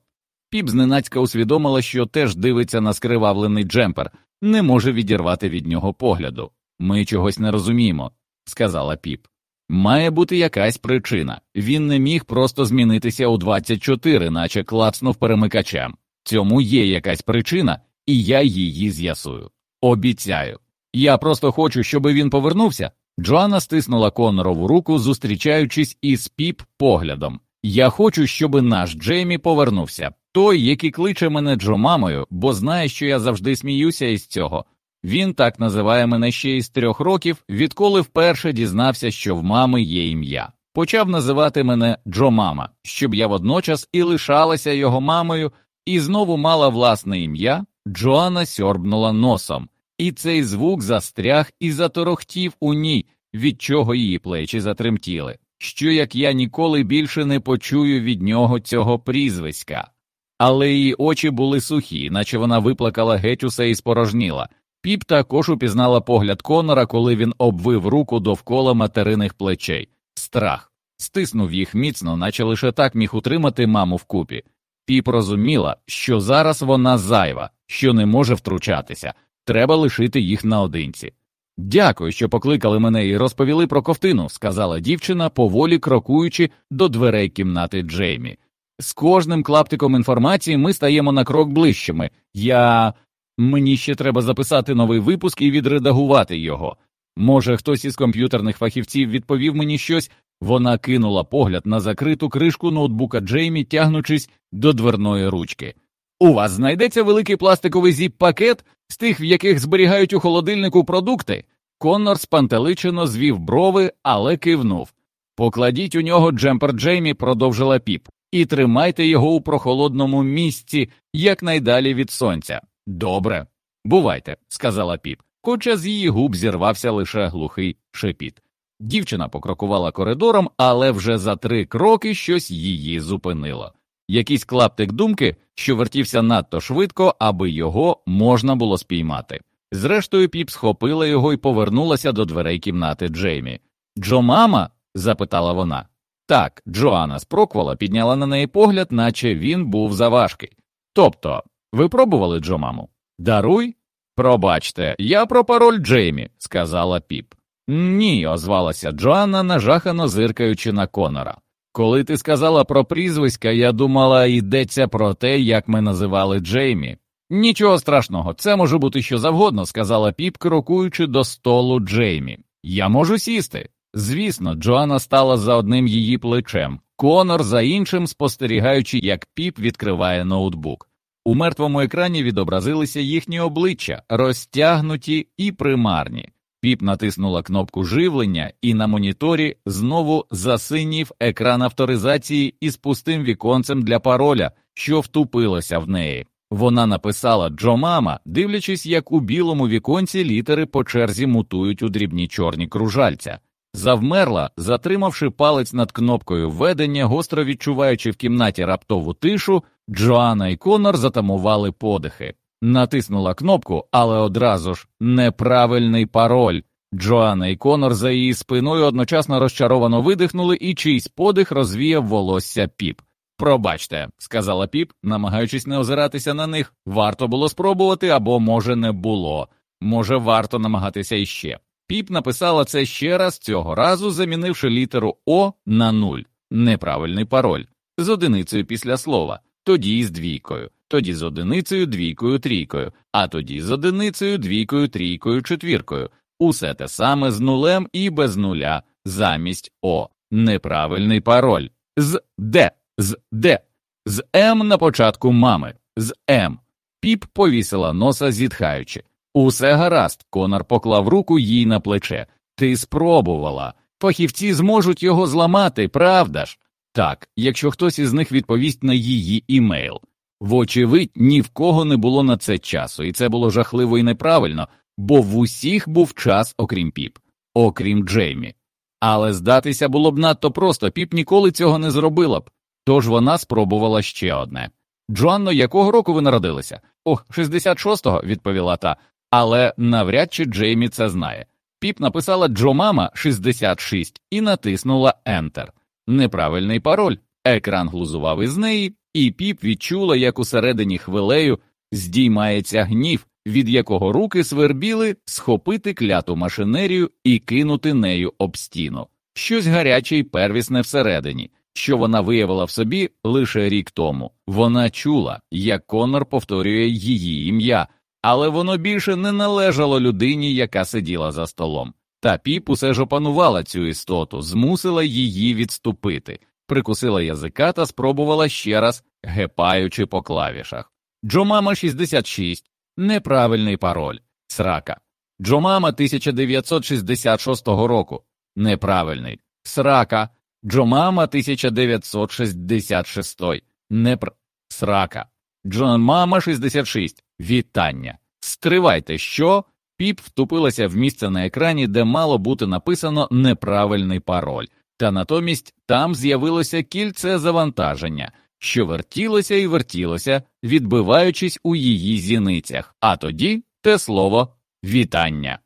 Піп зненацька усвідомила, що теж дивиться на скривавлений джемпер, не може відірвати від нього погляду. Ми чогось не розуміємо, сказала піп. Має бути якась причина. Він не міг просто змінитися у 24, наче клацнув перемикачем. Цьому є якась причина, і я її з'ясую. Обіцяю. Я просто хочу, щоб він повернувся. Джоанна стиснула Конорову руку, зустрічаючись із піп поглядом. Я хочу, щоб наш Джеймі повернувся. Той, який кличе мене Джо мамою, бо знає, що я завжди сміюся із цього. Він так називає мене ще із трьох років, відколи вперше дізнався, що в мами є ім'я. Почав називати мене Джо Мама, щоб я водночас і лишалася його мамою, і знову мала власне ім'я. Джоанна сьорбнула носом, і цей звук застряг і заторохтів у ній, від чого її плечі затремтіли. Що як я ніколи більше не почую від нього цього прізвиська. Але її очі були сухі, наче вона виплакала геть усе і спорожніла. Піп також упізнала погляд Конора, коли він обвив руку довкола материних плечей. Страх стиснув їх міцно, наче лише так міг утримати маму вкупі. Піп розуміла, що зараз вона зайва, що не може втручатися, треба лишити їх наодинці. Дякую, що покликали мене і розповіли про ковтину, сказала дівчина, поволі крокуючи до дверей кімнати Джеймі. З кожним клаптиком інформації ми стаємо на крок ближчими. Я. Мені ще треба записати новий випуск і відредагувати його. Може, хтось із комп'ютерних фахівців відповів мені щось, вона кинула погляд на закриту кришку ноутбука Джеймі, тягнучись до дверної ручки. У вас знайдеться великий пластиковий зіп-пакет з тих, в яких зберігають у холодильнику продукти. Коннор спантеличено звів брови, але кивнув. Покладіть у нього джемпер Джеймі, продовжила піп, і тримайте його у прохолодному місці якнайдалі від сонця. Добре, бувайте, сказала піп, хоча з її губ зірвався лише глухий шепіт. Дівчина покрокувала коридором, але вже за три кроки щось її зупинило. Якийсь клаптик думки, що вертівся надто швидко, аби його можна було спіймати. Зрештою, піп схопила його і повернулася до дверей кімнати Джеймі. Джо, мама? запитала вона. Так, Джоанна спроквола підняла на неї погляд, наче він був заважкий. Тобто, ви пробували Джо, маму? Даруй? Пробачте, я про пароль Джеймі, сказала піп. Ні, озвалася Джоанна, нажахано зиркаючи на Конора. Коли ти сказала про прізвиська, я думала, йдеться про те, як ми називали Джеймі. Нічого страшного, це може бути що завгодно, сказала піп, крокуючи до столу Джеймі. Я можу сісти. Звісно, Джоанна стала за одним її плечем, Конор за іншим, спостерігаючи, як піп відкриває ноутбук. У мертвому екрані відобразилися їхні обличчя, розтягнуті і примарні. Піп натиснула кнопку живлення, і на моніторі знову засинів екран авторизації із пустим віконцем для пароля, що втупилося в неї. Вона написала Джо мама, дивлячись, як у білому віконці літери по черзі мутують у дрібні чорні кружальця. Завмерла, затримавши палець над кнопкою введення, гостро відчуваючи в кімнаті раптову тишу, Джоанна і Конор затамували подихи. Натиснула кнопку, але одразу ж неправильний пароль. Джоанна і Конор за її спиною одночасно розчаровано видихнули, і чийсь подих розвіяв волосся піп. Пробачте, сказала піп, намагаючись не озиратися на них. Варто було спробувати або, може, не було. Може, варто намагатися іще. Піп написала це ще раз цього разу, замінивши літеру О на нуль. Неправильний пароль з одиницею після слова, тоді з двійкою, тоді з одиницею, двійкою, трійкою, а тоді з одиницею, двійкою, трійкою, четвіркою. Усе те саме з нулем і без нуля, замість О. Неправильний пароль. З Д, з Д, з М на початку мами, з М. Піп повісила носа, зітхаючи. Усе гаразд, Конор поклав руку їй на плече. Ти спробувала. Фахівці зможуть його зламати, правда ж? Так, якщо хтось із них відповість на її імейл. Вочевидь, ні в кого не було на це часу, і це було жахливо і неправильно, бо в усіх був час, окрім піп, окрім Джеймі. Але здатися було б надто просто, піп ніколи цього не зробила б, тож вона спробувала ще одне. Джоанно, якого року ви народилися? Ох, 66-го, відповіла та, але навряд чи Джеймі це знає. Піп написала Джо Мама 66 і натиснула Enter. Неправильний пароль. Екран глузував із неї, і піп відчула, як усередині хвилею здіймається гнів, від якого руки свербіли схопити кляту машинерію і кинути нею об стіну. Щось гаряче й первісне всередині, що вона виявила в собі лише рік тому. Вона чула, як Конор повторює її ім'я, але воно більше не належало людині, яка сиділа за столом. Та піп усе ж опанувала цю істоту, змусила її відступити, прикусила язика та спробувала ще раз, гепаючи по клавішах. Джомама 66, неправильний пароль, срака. Джомама 1966 року, неправильний, срака. Джомама 1966, непр... срака. Джомама 66, вітання. Стривайте, що? Піп втупилася в місце на екрані, де мало бути написано неправильний пароль, та натомість там з'явилося кільце завантаження, що вертілося і вертілося, відбиваючись у її зіницях, а тоді те слово вітання.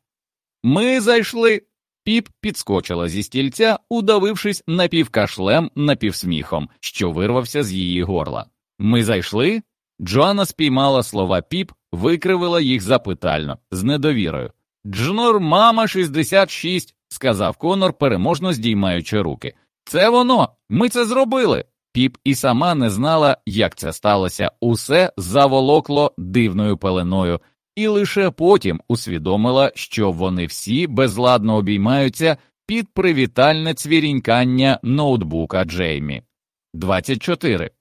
Ми зайшли. Піп підскочила зі стільця, удавившись напівкашлем напівсміхом, що вирвався з її горла. Ми зайшли? Джоанна спіймала слова піп, викривила їх запитально, з недовірою. Джнор, мама 66, сказав Конор, переможно здіймаючи руки. Це воно, ми це зробили. Піп і сама не знала, як це сталося, усе заволокло дивною пеленою, і лише потім усвідомила, що вони всі безладно обіймаються під привітальне цвірінькання ноутбука Джеймі. 24.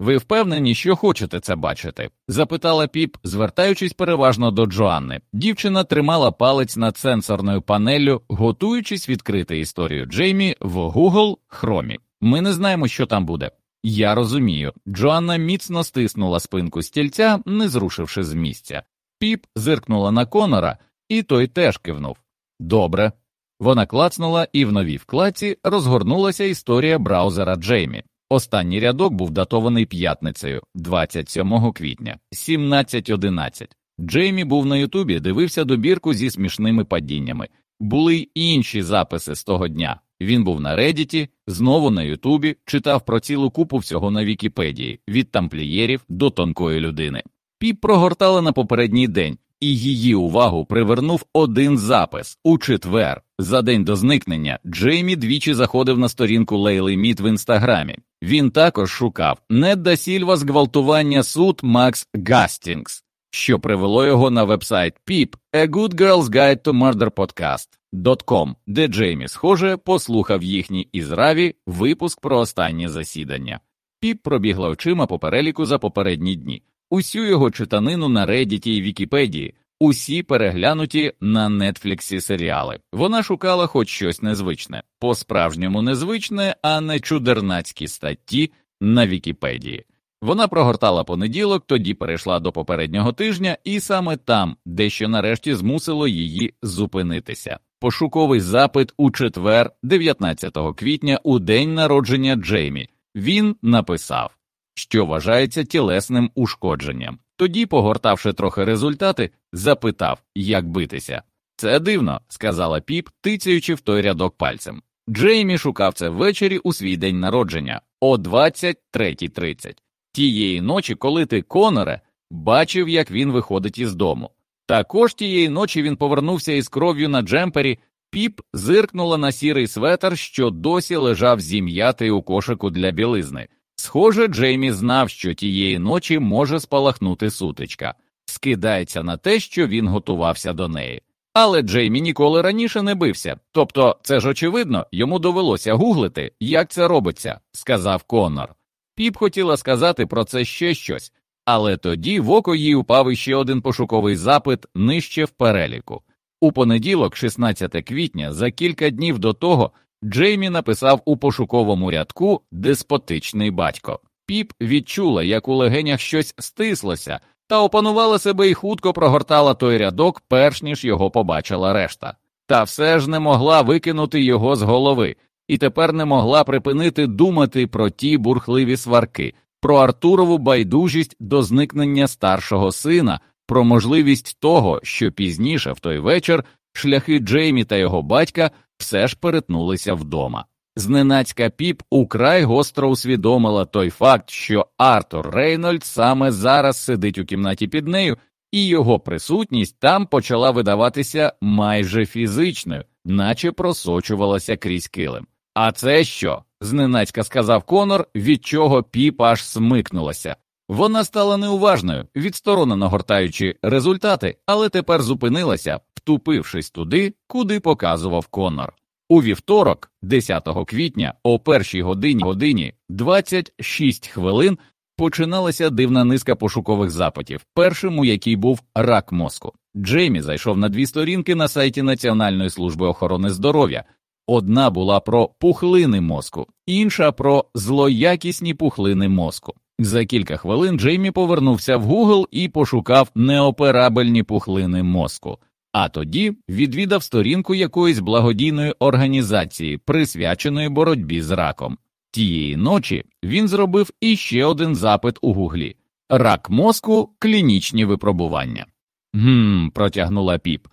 Ви впевнені, що хочете це бачити? запитала піп, звертаючись переважно до Джоанни. Дівчина тримала палець над сенсорною панеллю, готуючись відкрити історію Джеймі в Google Chrome. Ми не знаємо, що там буде. Я розумію. Джоанна міцно стиснула спинку стільця, не зрушивши з місця. Піп зиркнула на Конора, і той теж кивнув. Добре. Вона клацнула, і в новій вкладці розгорнулася історія браузера Джеймі. Останній рядок був датований п'ятницею, 27 квітня, 17.11. Джеймі був на Ютубі, дивився добірку зі смішними падіннями. Були й інші записи з того дня. Він був на Редіті, знову на Ютубі, читав про цілу купу всього на Вікіпедії, від тамплієрів до тонкої людини. Піп прогортала на попередній день, і її увагу привернув один запис у четвер. За день до зникнення Джеймі двічі заходив на сторінку Лейли Міт в інстаграмі. Він також шукав Недда Сільва зґвалтування суд Макс Гастінгс, що привело його на вебсайт PIP A Good Girl's Guide to Murder Podcast.com, де Джеймі, схоже, послухав їхній із Раві випуск про останнє засідання. Піп пробігла очима по переліку за попередні дні, усю його читанину на Reddit і Вікіпедії, усі переглянуті на нетфліксі серіали. Вона шукала хоч щось незвичне, по справжньому незвичне, а не чудернацькі статті на Вікіпедії. Вона прогортала понеділок, тоді перейшла до попереднього тижня, і саме там, дещо нарешті змусило її зупинитися. Пошуковий запит у четвер, 19 квітня, у день народження Джеймі. Він написав, що вважається тілесним ушкодженням. Тоді, погортавши трохи результати, запитав, як битися. Це дивно, сказала піп, тицяючи в той рядок пальцем. Джеймі шукав це ввечері у свій день народження о 23.30. Тієї ночі, коли ти, Коноре, бачив, як він виходить із дому. Також тієї ночі він повернувся із кров'ю на джемпері, піп зиркнула на сірий светр, що досі лежав зім'ятий у кошику для білизни. Схоже, Джеймі знав, що тієї ночі може спалахнути сутичка, скидається на те, що він готувався до неї. Але Джеймі ніколи раніше не бився, тобто це ж очевидно, йому довелося гуглити, як це робиться, сказав Конор. Піп хотіла сказати про це ще щось, але тоді в око їй упав іще один пошуковий запит нижче в переліку. У понеділок, 16 квітня, за кілька днів до того, Джеймі написав у пошуковому рядку деспотичний батько. Піп відчула, як у легенях щось стислося, та опанувала себе і хутко прогортала той рядок, перш ніж його побачила решта. Та все ж не могла викинути його з голови, і тепер не могла припинити думати про ті бурхливі сварки, про Артурову байдужість до зникнення старшого сина, про можливість того, що пізніше в той вечір шляхи Джеймі та його батька все ж перетнулися вдома. Зненацька піп украй гостро усвідомила той факт, що Артур Рейнольд саме зараз сидить у кімнаті під нею, і його присутність там почала видаватися майже фізичною, наче просочувалася крізь килим. А це що? зненацька сказав Конор, від чого піп аж смикнулася. Вона стала неуважною, відсторонено гортаючи результати, але тепер зупинилася, втупившись туди, куди показував Конор. У вівторок, 10 квітня, о першій годині годині 26 хвилин починалася дивна низка пошукових запитів, першим у якій був рак мозку. Джеймі зайшов на дві сторінки на сайті Національної служби охорони здоров'я. Одна була про пухлини мозку, інша про злоякісні пухлини мозку. За кілька хвилин Джеймі повернувся в Google і пошукав неоперабельні пухлини мозку, а тоді відвідав сторінку якоїсь благодійної організації, присвяченої боротьбі з раком. Тієї ночі він зробив іще один запит у Гуглі рак мозку, клінічні випробування. Гм, протягнула піп.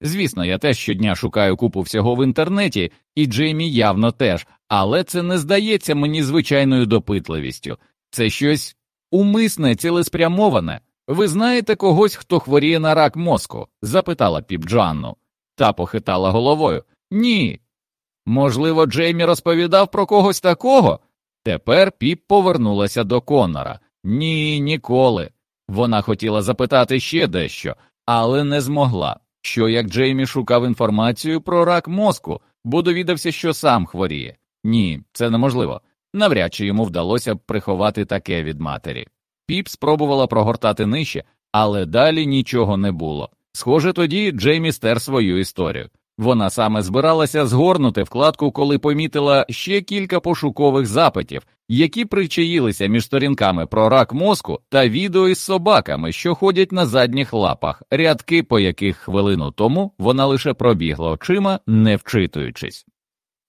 Звісно, я теж щодня шукаю купу всього в інтернеті, і Джеймі явно теж, але це не здається мені звичайною допитливістю. Це щось умисне, цілеспрямоване. Ви знаєте когось, хто хворіє на рак мозку? запитала піп Джоанну. Та похитала головою. Ні. Можливо, Джеймі розповідав про когось такого? Тепер піп повернулася до Конора. Ні, ніколи. Вона хотіла запитати ще дещо, але не змогла. Що як Джеймі шукав інформацію про рак мозку, бо довідався, що сам хворіє? Ні, це неможливо. Навряд чи йому вдалося б приховати таке від матері. Піп спробувала прогортати нижче, але далі нічого не було. Схоже, тоді Джеймі стер свою історію. Вона саме збиралася згорнути вкладку, коли помітила ще кілька пошукових запитів, які причаїлися між сторінками про рак мозку та відео із собаками, що ходять на задніх лапах, рядки по яких хвилину тому вона лише пробігла очима, не вчитуючись.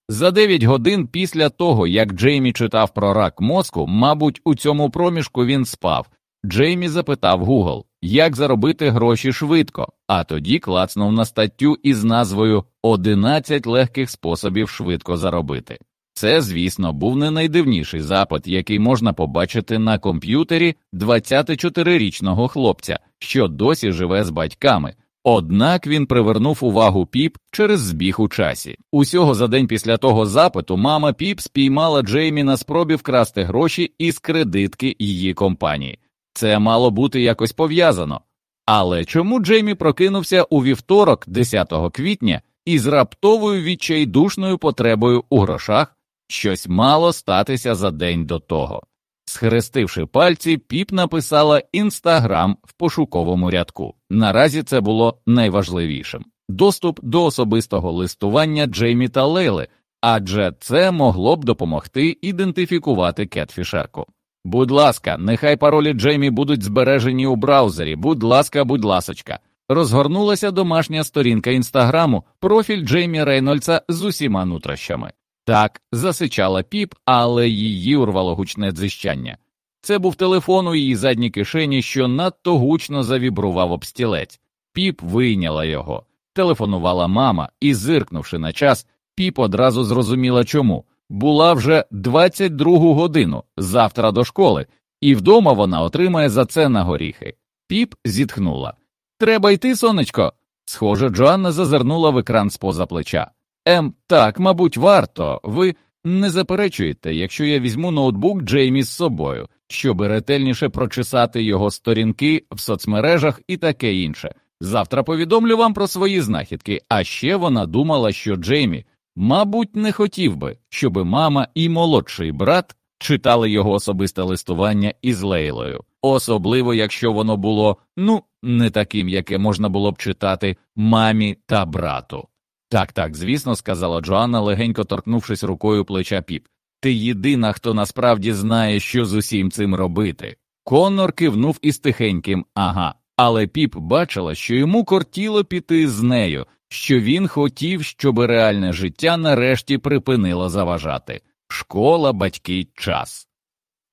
За 9 годин після того, як Джеймі читав про рак мозку, мабуть, у цьому проміжку він спав. Джеймі запитав Google, як заробити гроші швидко, а тоді клацнув на статтю із назвою «11 легких способів швидко заробити. Це звісно, був не найдивніший запит, який можна побачити на комп'ютері 24-річного хлопця, що досі живе з батьками. Однак він привернув увагу піп через збіг у часі. Усього за день після того запиту мама піп спіймала Джеймі на спробі вкрасти гроші із кредитки її компанії. Це мало бути якось пов'язано. Але чому Джеймі прокинувся у вівторок, 10 квітня, із раптовою відчайдушною потребою у грошах, щось мало статися за день до того. Схрестивши пальці, піп написала інстаграм в пошуковому рядку. Наразі це було найважливішим доступ до особистого листування Джеймі та Лейли, адже це могло б допомогти ідентифікувати кетфішерку. Будь ласка, нехай паролі Джеймі будуть збережені у браузері, будь ласка, будь ласочка. Розгорнулася домашня сторінка інстаграму, профіль Джеймі Рейнольдса з усіма нутрощами. Так, засичала піп, але її урвало гучне дзищання. Це був телефон у її задній кишені, що надто гучно завібрував об стілець. Піп вийняла його. Телефонувала мама, і, зиркнувши на час, піп одразу зрозуміла чому. Була вже 22 годину завтра до школи, і вдома вона отримає за це на горіхи. Піп зітхнула. Треба йти, сонечко. Схоже, Джоанна зазирнула в екран з поза плеча. Ем, так, мабуть, варто. Ви не заперечуєте, якщо я візьму ноутбук Джеймі з собою, щоб ретельніше прочесати його сторінки в соцмережах і таке інше. Завтра повідомлю вам про свої знахідки, а ще вона думала, що Джеймі, мабуть, не хотів би, щоби мама і молодший брат читали його особисте листування із Лейлою, особливо якщо воно було ну не таким, яке можна було б читати мамі та брату. Так, так, звісно, сказала Джоанна, легенько торкнувшись рукою плеча піп. Ти єдина, хто насправді знає, що з усім цим робити. Коннор кивнув із тихеньким ага, але піп бачила, що йому кортіло піти з нею, що він хотів, щоб реальне життя нарешті припинило заважати школа, батьки, час.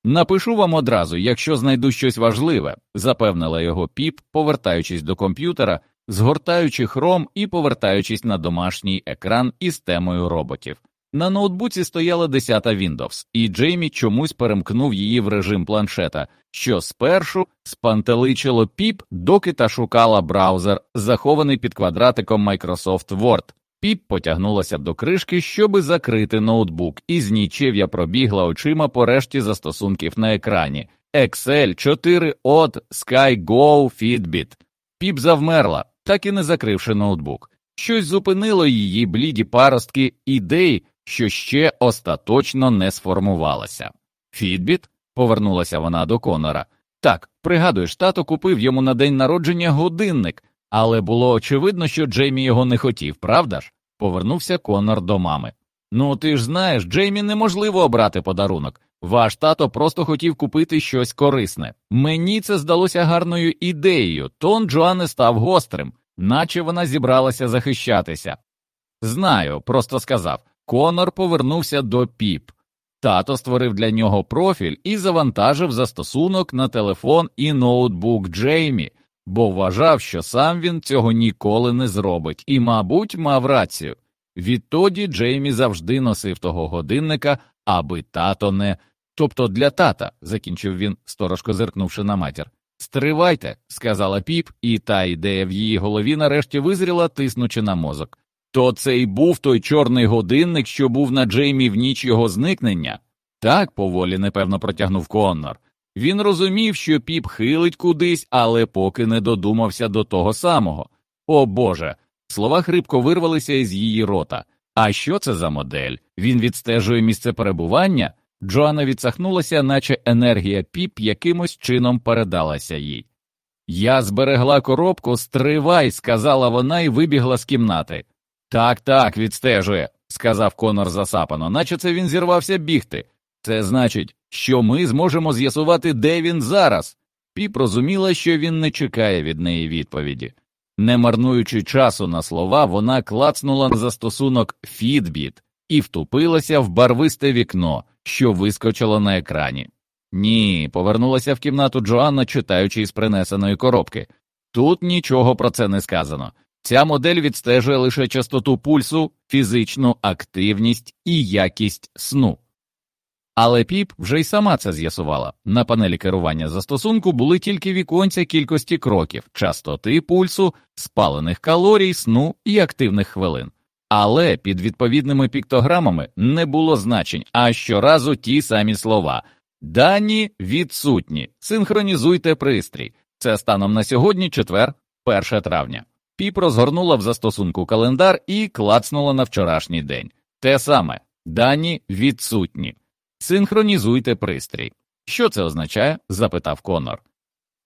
Напишу вам одразу, якщо знайду щось важливе, запевнила його піп, повертаючись до комп'ютера згортаючи хром і повертаючись на домашній екран із темою роботів. На ноутбуці стояла 10 Windows, і Джеймі чомусь перемкнув її в режим планшета, що спершу спантеличило піп, доки та шукала браузер, захований під квадратиком Microsoft Word. Піп потягнулася до кришки, щоби закрити ноутбук, і з нічев'я пробігла очима по решті застосунків на екрані. Excel, 4 от SkyGo, Fitbit. Піп завмерла, так і не закривши ноутбук. Щось зупинило її бліді паростки ідей, що ще остаточно не сформувалася. Фідбіт, повернулася вона до Конора. Так, пригадуєш, тато купив йому на день народження годинник, але було очевидно, що Джеймі його не хотів, правда ж? Повернувся Конор до мами. Ну, ти ж знаєш, Джеймі неможливо обрати подарунок. Ваш тато просто хотів купити щось корисне. Мені це здалося гарною ідеєю, тон Джоанни став гострим, наче вона зібралася захищатися. Знаю, просто сказав. Конор повернувся до піп. Тато створив для нього профіль і завантажив застосунок на телефон і ноутбук Джеймі, бо вважав, що сам він цього ніколи не зробить, і, мабуть, мав рацію. Відтоді Джеймі завжди носив того годинника, аби тато не. Тобто для тата, закінчив він, сторожко зиркнувши на матір. Стривайте, сказала піп, і та ідея в її голові нарешті визріла, тиснучи на мозок. То це й був той чорний годинник, що був на Джеймі в ніч його зникнення? Так, поволі, непевно протягнув Коннор. Він розумів, що піп хилить кудись, але поки не додумався до того самого. О Боже. Слова хрипко вирвалися із її рота. А що це за модель? Він відстежує місце перебування? Джоанна відсахнулася, наче енергія піп якимось чином передалася їй. Я зберегла коробку, стривай, сказала вона і вибігла з кімнати. Так, так, відстежує, сказав Конор засапано, наче це він зірвався бігти. Це значить, що ми зможемо з'ясувати, де він зараз. Піп розуміла, що він не чекає від неї відповіді. Не марнуючи часу на слова, вона клацнула на застосунок Fitbit і втупилася в барвисте вікно, що вискочило на екрані. Ні, повернулася в кімнату Джоанна, читаючи із принесеної коробки. Тут нічого про це не сказано. Ця модель відстежує лише частоту пульсу, фізичну активність і якість сну. Але піп вже й сама це з'ясувала. На панелі керування застосунку були тільки віконця кількості кроків, частоти пульсу, спалених калорій, сну і активних хвилин. Але під відповідними піктограмами не було значень, а щоразу ті самі слова. Дані відсутні. Синхронізуйте пристрій. Це станом на сьогодні четвер, 1 травня. Піп розгорнула в застосунку календар і клацнула на вчорашній день. Те саме дані відсутні. Синхронізуйте пристрій. Що це означає? запитав Конор.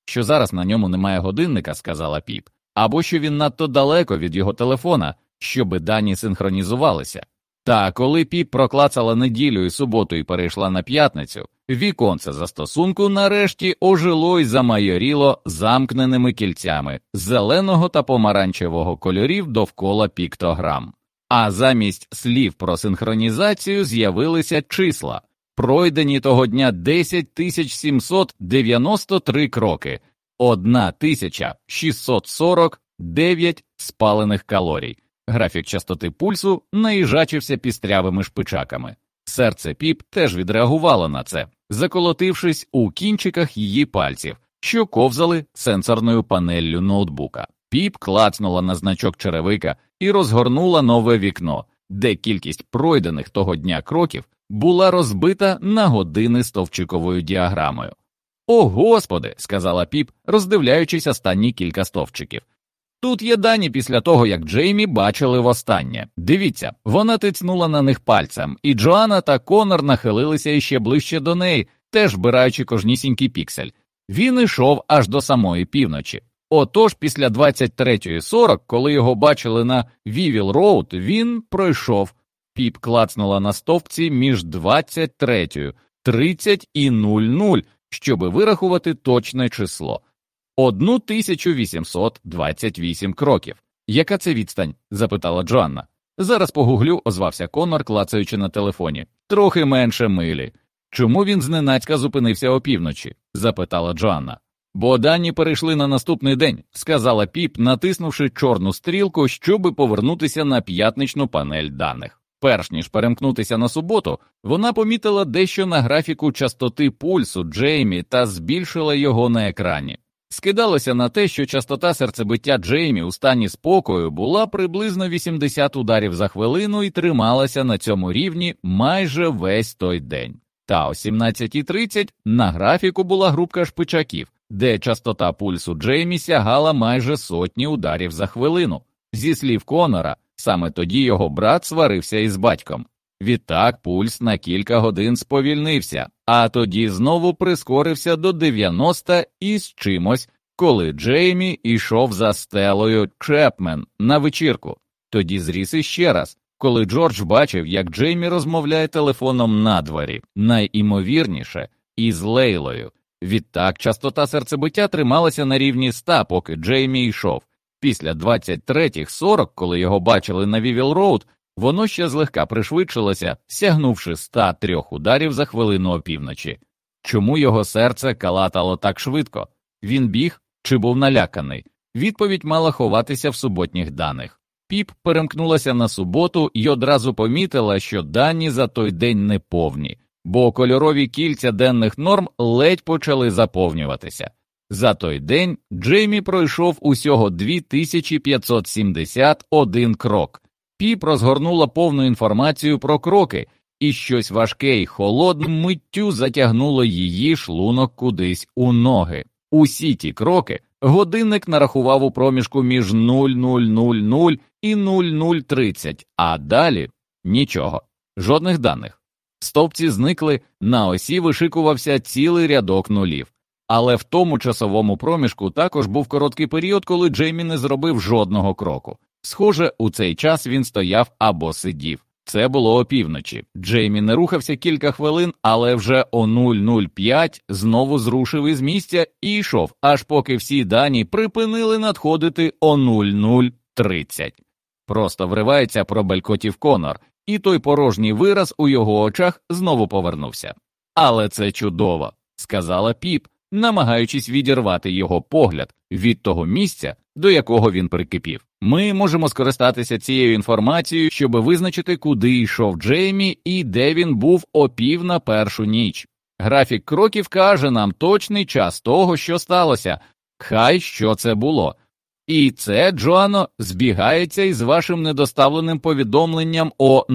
Що зараз на ньому немає годинника, сказала піп, або що він надто далеко від його телефона, щоби дані синхронізувалися. Та коли піп проклацала неділю і суботу і перейшла на п'ятницю, віконце застосунку нарешті ожило й замайоріло замкненими кільцями зеленого та помаранчевого кольорів довкола піктограм. А замість слів про синхронізацію з'явилися числа. Пройдені того дня 10 793 кроки, 1649 спалених калорій. Графік частоти пульсу наїжачився пістрявими шпичаками. Серце піп теж відреагувало на це, заколотившись у кінчиках її пальців, що ковзали сенсорною панеллю ноутбука. Піп клацнула на значок черевика і розгорнула нове вікно, де кількість пройдених того дня кроків була розбита на години стовпчиковою діаграмою. О господи, сказала Піп, роздивляючись останні кілька стовпчиків. Тут є дані після того, як Джеймі бачили востаннє. Дивіться, вона тицнула на них пальцем, і Джоанна та Конор нахилилися іще ближче до неї, теж збираючи кожнісінький піксель. Він ішов аж до самої півночі. Отож, після 23.40, коли його бачили на Вівіл Роуд, він пройшов. Піп клацнула на стовпці між 23, 30 і 00, щоби вирахувати точне число. 1828 кроків. Яка це відстань? запитала Джоанна. Зараз погуглю, озвався Конор, клацаючи на телефоні. Трохи менше милі. Чому він зненацька зупинився опівночі? запитала Джоанна. Бо дані перейшли на наступний день, сказала піп, натиснувши чорну стрілку, щоби повернутися на п'ятничну панель даних. Перш ніж перемкнутися на суботу, вона помітила дещо на графіку частоти пульсу Джеймі та збільшила його на екрані. Скидалося на те, що частота серцебиття Джеймі у стані спокою була приблизно 80 ударів за хвилину і трималася на цьому рівні майже весь той день. Та о 17.30 на графіку була групка шпичаків, де частота пульсу Джеймі сягала майже сотні ударів за хвилину. Зі слів Конора, саме тоді його брат сварився із батьком. Відтак пульс на кілька годин сповільнився, а тоді знову прискорився до 90 із чимось, коли Джеймі йшов за Стеллою Чепмен на вечірку. Тоді зріс іще раз, коли Джордж бачив, як Джеймі розмовляє телефоном на дворі, найімовірніше, із Лейлою. Відтак частота серцебиття трималася на рівні 100, поки Джеймі йшов. Після 23.40, коли його бачили на Вівіл Роуд, Воно ще злегка пришвидшилося, сягнувши ста трьох ударів за хвилину опівночі. Чому його серце калатало так швидко? Він біг чи був наляканий? Відповідь мала ховатися в суботніх даних. Піп перемкнулася на суботу і одразу помітила, що дані за той день не повні, бо кольорові кільця денних норм ледь почали заповнюватися. За той день Джеймі пройшов усього 2571 крок. Піп розгорнула повну інформацію про кроки, і щось важке й холодне миттю затягнуло її шлунок кудись у ноги. Усі ті кроки годинник нарахував у проміжку між 0000 і 0030, а далі нічого, жодних даних. Стовпці зникли, на осі вишикувався цілий рядок нулів. Але в тому часовому проміжку також був короткий період, коли Джеймі не зробив жодного кроку. Схоже, у цей час він стояв або сидів. Це було опівночі. Джеймі не рухався кілька хвилин, але вже о 005 знову зрушив із місця і йшов, аж поки всі дані припинили надходити о 0030. Просто вривається про белькотів Конор, і той порожній вираз у його очах знову повернувся. Але це чудово, сказала піп, намагаючись відірвати його погляд від того місця, до якого він прикипів. Ми можемо скористатися цією інформацією, щоб визначити, куди йшов Джеймі і де він був опів на першу ніч. Графік кроків каже нам точний час того, що сталося, хай що це було. І це, Джоано, збігається із вашим недоставленим повідомленням о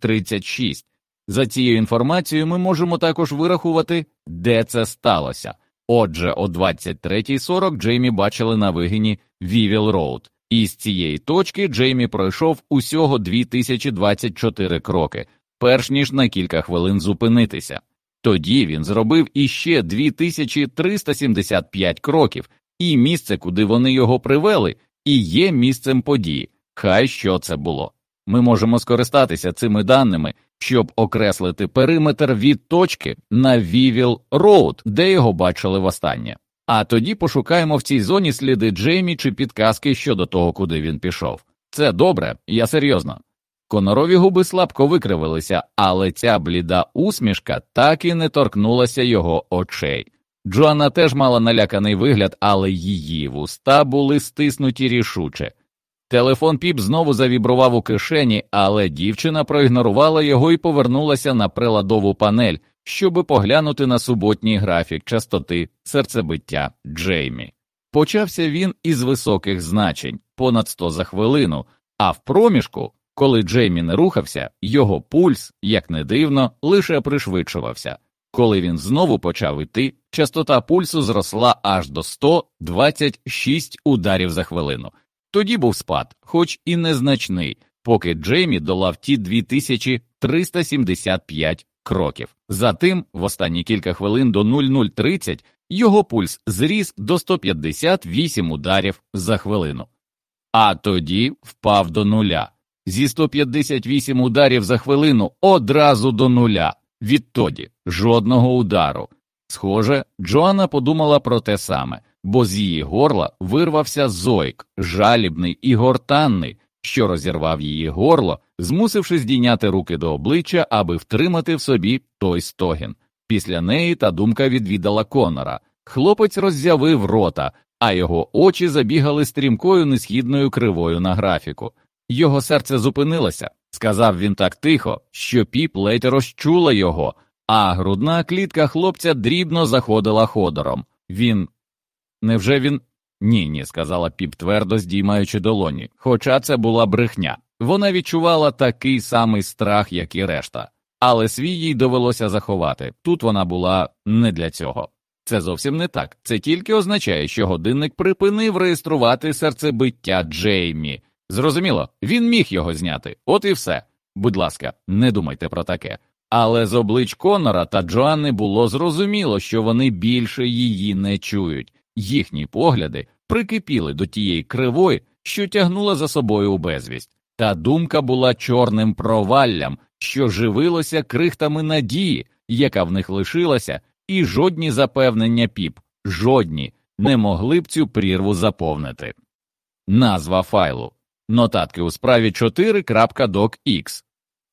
036. За цією інформацією ми можемо також вирахувати, де це сталося. Отже, о 23.40 Джеймі бачили на вигині Вівіл Роуд, і з цієї точки Джеймі пройшов усього 2024 кроки, перш ніж на кілька хвилин зупинитися. Тоді він зробив іще 2375 кроків, і місце, куди вони його привели, і є місцем події. Хай що це було. Ми можемо скористатися цими даними, щоб окреслити периметр від точки на Вівіл Роуд, де його бачили востаннє. А тоді пошукаємо в цій зоні сліди Джеймі чи підказки щодо того, куди він пішов. Це добре, я серйозно. Конорові губи слабко викривилися, але ця бліда усмішка так і не торкнулася його очей. Джоанна теж мала наляканий вигляд, але її вуста були стиснуті рішуче. Телефон піп знову завібрував у кишені, але дівчина проігнорувала його і повернулася на приладову панель, щоби поглянути на суботній графік частоти серцебиття Джеймі. Почався він із високих значень понад 100 за хвилину, а в проміжку, коли Джеймі не рухався, його пульс, як не дивно, лише пришвидшувався. Коли він знову почав іти, частота пульсу зросла аж до 126 ударів за хвилину. Тоді був спад, хоч і незначний, поки Джеймі долав ті 2375 кроків. Затим, в останні кілька хвилин до 0030, його пульс зріс до 158 ударів за хвилину, а тоді впав до нуля. Зі 158 ударів за хвилину одразу до нуля. Відтоді жодного удару. Схоже, Джоанна подумала про те саме, бо з її горла вирвався зойк, жалібний і гортанний, що розірвав її горло, змусивши здійняти руки до обличчя, аби втримати в собі той стогін. Після неї та думка відвідала Конора. Хлопець роззявив рота, а його очі забігали стрімкою несхідною кривою на графіку. Його серце зупинилося, сказав він так тихо, що піп ледь розчула його, а грудна клітка хлопця дрібно заходила ходором. Він. Невже він. Ні, ні, сказала піп твердо здіймаючи долоні, хоча це була брехня. Вона відчувала такий самий страх, як і решта, але свій їй довелося заховати. Тут вона була не для цього. Це зовсім не так. Це тільки означає, що годинник припинив реєструвати серцебиття Джеймі. Зрозуміло, він міг його зняти, от і все. Будь ласка, не думайте про таке. Але з облич Конора та Джоанни було зрозуміло, що вони більше її не чують, їхні погляди прикипіли до тієї кривої, що тягнула за собою у безвість. Та думка була чорним проваллям, що живилося крихтами надії, яка в них лишилася, і жодні запевнення піп, жодні не могли б цю прірву заповнити. Назва файлу Нотатки у справі 4.docx.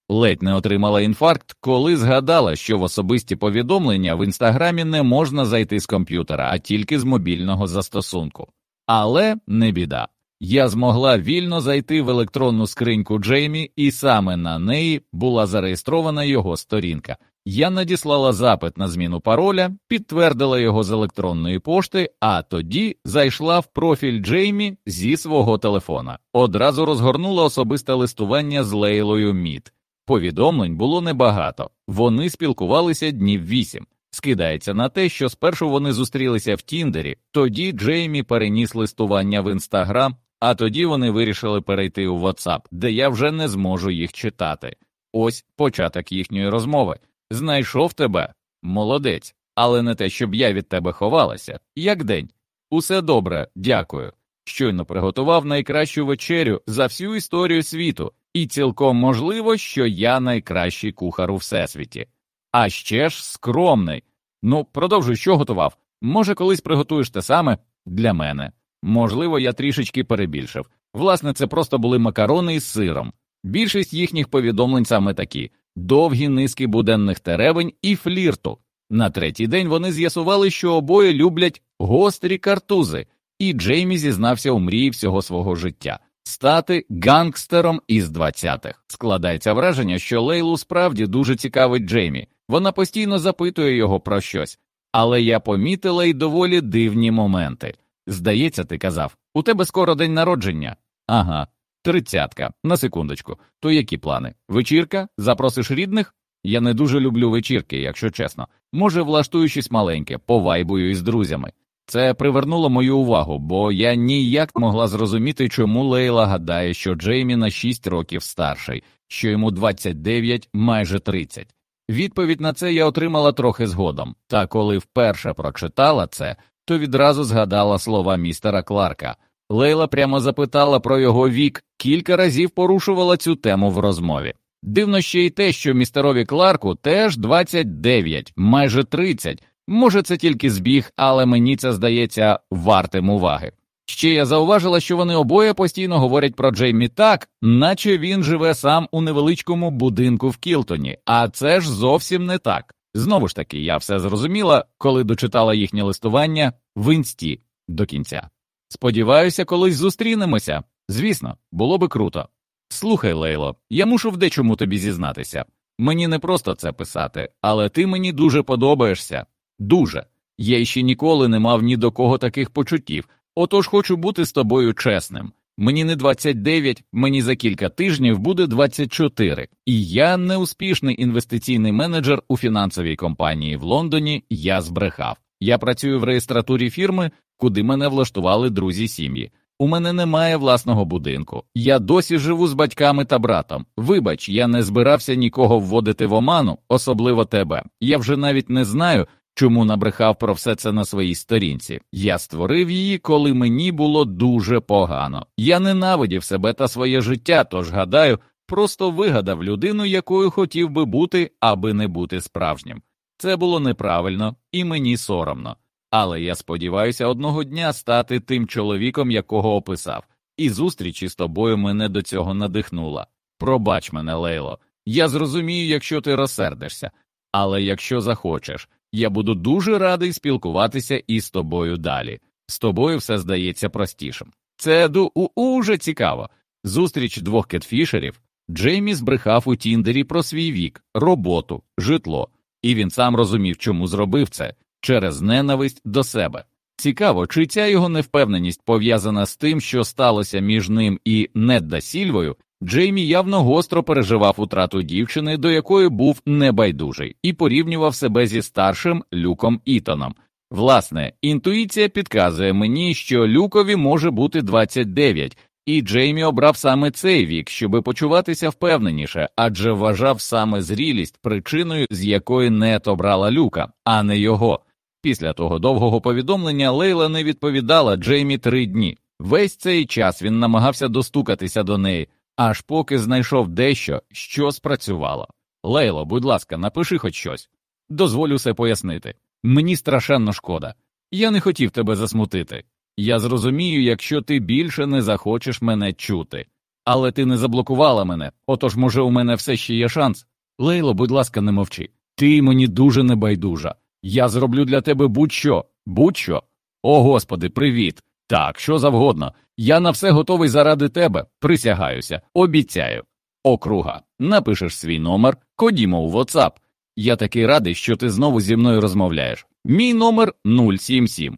Ледь не отримала інфаркт, коли згадала, що в особисті повідомлення в інстаграмі не можна зайти з комп'ютера, а тільки з мобільного застосунку. Але не біда. Я змогла вільно зайти в електронну скриньку Джеймі, і саме на неї була зареєстрована його сторінка. Я надіслала запит на зміну пароля, підтвердила його з електронної пошти, а тоді зайшла в профіль Джеймі зі свого телефона. Одразу розгорнула особисте листування з Лейлою Мід. Повідомлень було небагато, вони спілкувалися днів вісім. Скидається на те, що спершу вони зустрілися в Тіндері, тоді Джеймі переніс листування в інстаграм, а тоді вони вирішили перейти у WhatsApp, де я вже не зможу їх читати. Ось початок їхньої розмови. Знайшов тебе, молодець, але не те, щоб я від тебе ховалася. Як день? Усе добре, дякую. Щойно приготував найкращу вечерю за всю історію світу, і цілком можливо, що я найкращий кухар у всесвіті. А ще ж скромний. Ну, продовжуй, що готував. Може, колись приготуєш те саме для мене. Можливо, я трішечки перебільшив. Власне, це просто були макарони із сиром. Більшість їхніх повідомлень саме такі довгі низки буденних теревень і флірту. На третій день вони з'ясували, що обоє люблять гострі картузи, і Джеймі зізнався у мрії всього свого життя. стати гангстером із 20-х. Складається враження, що Лейлу справді дуже цікавить Джеймі. Вона постійно запитує його про щось, але я помітила й доволі дивні моменти. Здається, ти казав, у тебе скоро день народження. Ага, тридцятка. На секундочку. То які плани? Вечірка? Запросиш рідних? Я не дуже люблю вечірки, якщо чесно. Може, влаштую щось маленьке, повайбую із друзями. Це привернуло мою увагу, бо я ніяк могла зрозуміти, чому Лейла гадає, що Джеймі на 6 років старший, що йому 29, майже 30. Відповідь на це я отримала трохи згодом, та коли вперше прочитала це, то відразу згадала слова містера Кларка. Лейла прямо запитала про його вік, кілька разів порушувала цю тему в розмові. Дивно ще й те, що містерові Кларку теж 29, майже 30. Може, це тільки збіг, але мені це здається вартим уваги. Ще я зауважила, що вони обоє постійно говорять про Джеймі так, наче він живе сам у невеличкому будинку в Кілтоні, а це ж зовсім не так. Знову ж таки, я все зрозуміла, коли дочитала їхнє листування в інсті до кінця. Сподіваюся, колись зустрінемося. Звісно, було би круто. Слухай, Лейло, я мушу в дечому тобі зізнатися. Мені не просто це писати, але ти мені дуже подобаєшся. Дуже. Я ще ніколи не мав ні до кого таких почуттів, отож хочу бути з тобою чесним. Мені не 29, мені за кілька тижнів буде 24. І я неуспішний інвестиційний менеджер у фінансовій компанії в Лондоні. Я збрехав. Я працюю в реєстратурі фірми, куди мене влаштували друзі сім'ї. У мене немає власного будинку. Я досі живу з батьками та братом. Вибач, я не збирався нікого вводити в оману, особливо тебе. Я вже навіть не знаю, чому набрехав про все це на своїй сторінці. Я створив її, коли мені було дуже погано. Я ненавидів себе та своє життя, тож гадаю, просто вигадав людину, якою хотів би бути, аби не бути справжнім. Це було неправильно і мені соромно. Але я сподіваюся одного дня стати тим чоловіком, якого описав, і зустріч із тобою мене до цього надихнула. Пробач мене, Лейло, я зрозумію, якщо ти розсердишся, але якщо захочеш, я буду дуже радий спілкуватися із тобою далі. З тобою все здається простішим. Це дуже цікаво. Зустріч двох кетфішерів Джеймі збрехав у Тіндері про свій вік, роботу, житло, і він сам розумів, чому зробив це через ненависть до себе. Цікаво, чи ця його невпевненість пов'язана з тим, що сталося між ним і Недда Сільвою, Джеймі явно гостро переживав утрату дівчини, до якої був небайдужий, і порівнював себе зі старшим Люком Ітоном. Власне, інтуїція підказує мені, що Люкові може бути 29, і Джеймі обрав саме цей вік, щоби почуватися впевненіше, адже вважав саме зрілість причиною, з якої нет обрала Люка, а не його. Після того довгого повідомлення Лейла не відповідала Джеймі три дні. Весь цей час він намагався достукатися до неї, аж поки знайшов дещо, що спрацювало. Лейло, будь ласка, напиши хоч щось. Дозволю все пояснити. Мені страшенно шкода. Я не хотів тебе засмутити. Я зрозумію, якщо ти більше не захочеш мене чути. Але ти не заблокувала мене, отож, може, у мене все ще є шанс. Лейло, будь ласка, не мовчи. Ти мені дуже небайдужа. Я зроблю для тебе будь-що, будь-що. О Господи, привіт! Так, що завгодно. Я на все готовий заради тебе, присягаюся, обіцяю. Округа, напишеш свій номер, ходімо у WhatsApp. Я такий радий, що ти знову зі мною розмовляєш. Мій номер 077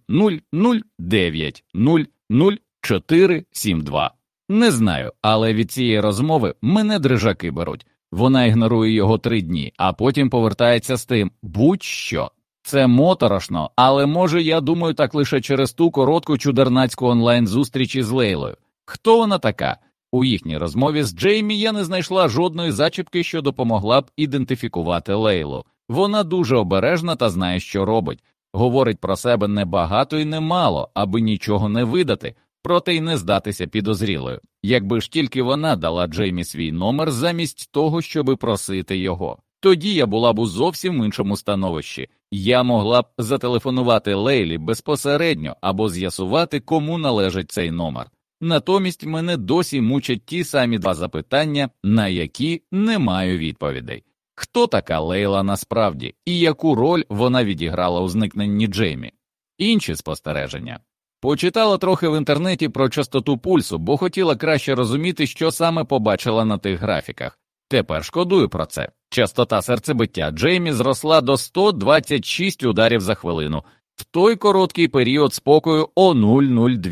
009 00472. Не знаю, але від цієї розмови мене дрижаки беруть. Вона ігнорує його три дні, а потім повертається з тим будь-що. Це моторошно, але може я думаю так лише через ту коротку чудернацьку онлайн зустрічі з Лейлою. Хто вона така? У їхній розмові з Джеймі я не знайшла жодної зачіпки, що допомогла б ідентифікувати Лейлу. Вона дуже обережна та знає, що робить. Говорить про себе небагато і немало, аби нічого не видати, проте й не здатися підозрілою. Якби ж тільки вона дала Джеймі свій номер замість того, щоби просити його. Тоді я була б у зовсім іншому становищі. Я могла б зателефонувати Лейлі безпосередньо або з'ясувати, кому належить цей номер. Натомість мене досі мучать ті самі два запитання, на які не маю відповідей. Хто така Лейла насправді і яку роль вона відіграла у зникненні Джеймі? Інші спостереження. Почитала трохи в інтернеті про частоту пульсу, бо хотіла краще розуміти, що саме побачила на тих графіках. Тепер шкодую про це. Частота серцебиття Джеймі зросла до 126 ударів за хвилину в той короткий період спокою о 002,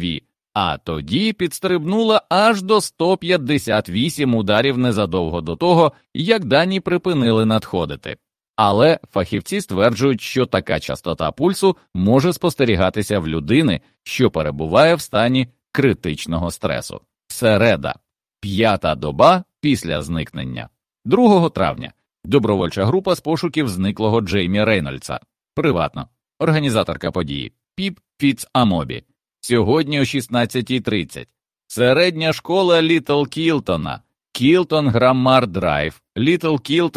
а тоді підстрибнула аж до 158 ударів незадовго до того, як дані припинили надходити. Але фахівці стверджують, що така частота пульсу може спостерігатися в людини, що перебуває в стані критичного стресу. Середа, п'ята доба після зникнення. 2 травня добровольча група з пошуків зниклого Джеймі Рейнольдса. Приватно. Організаторка події Піп Фіц Амобі. Сьогодні о 16.30. Середня школа Літл Кілтона. Кілтон Граммар Драйв. Літл Кілтон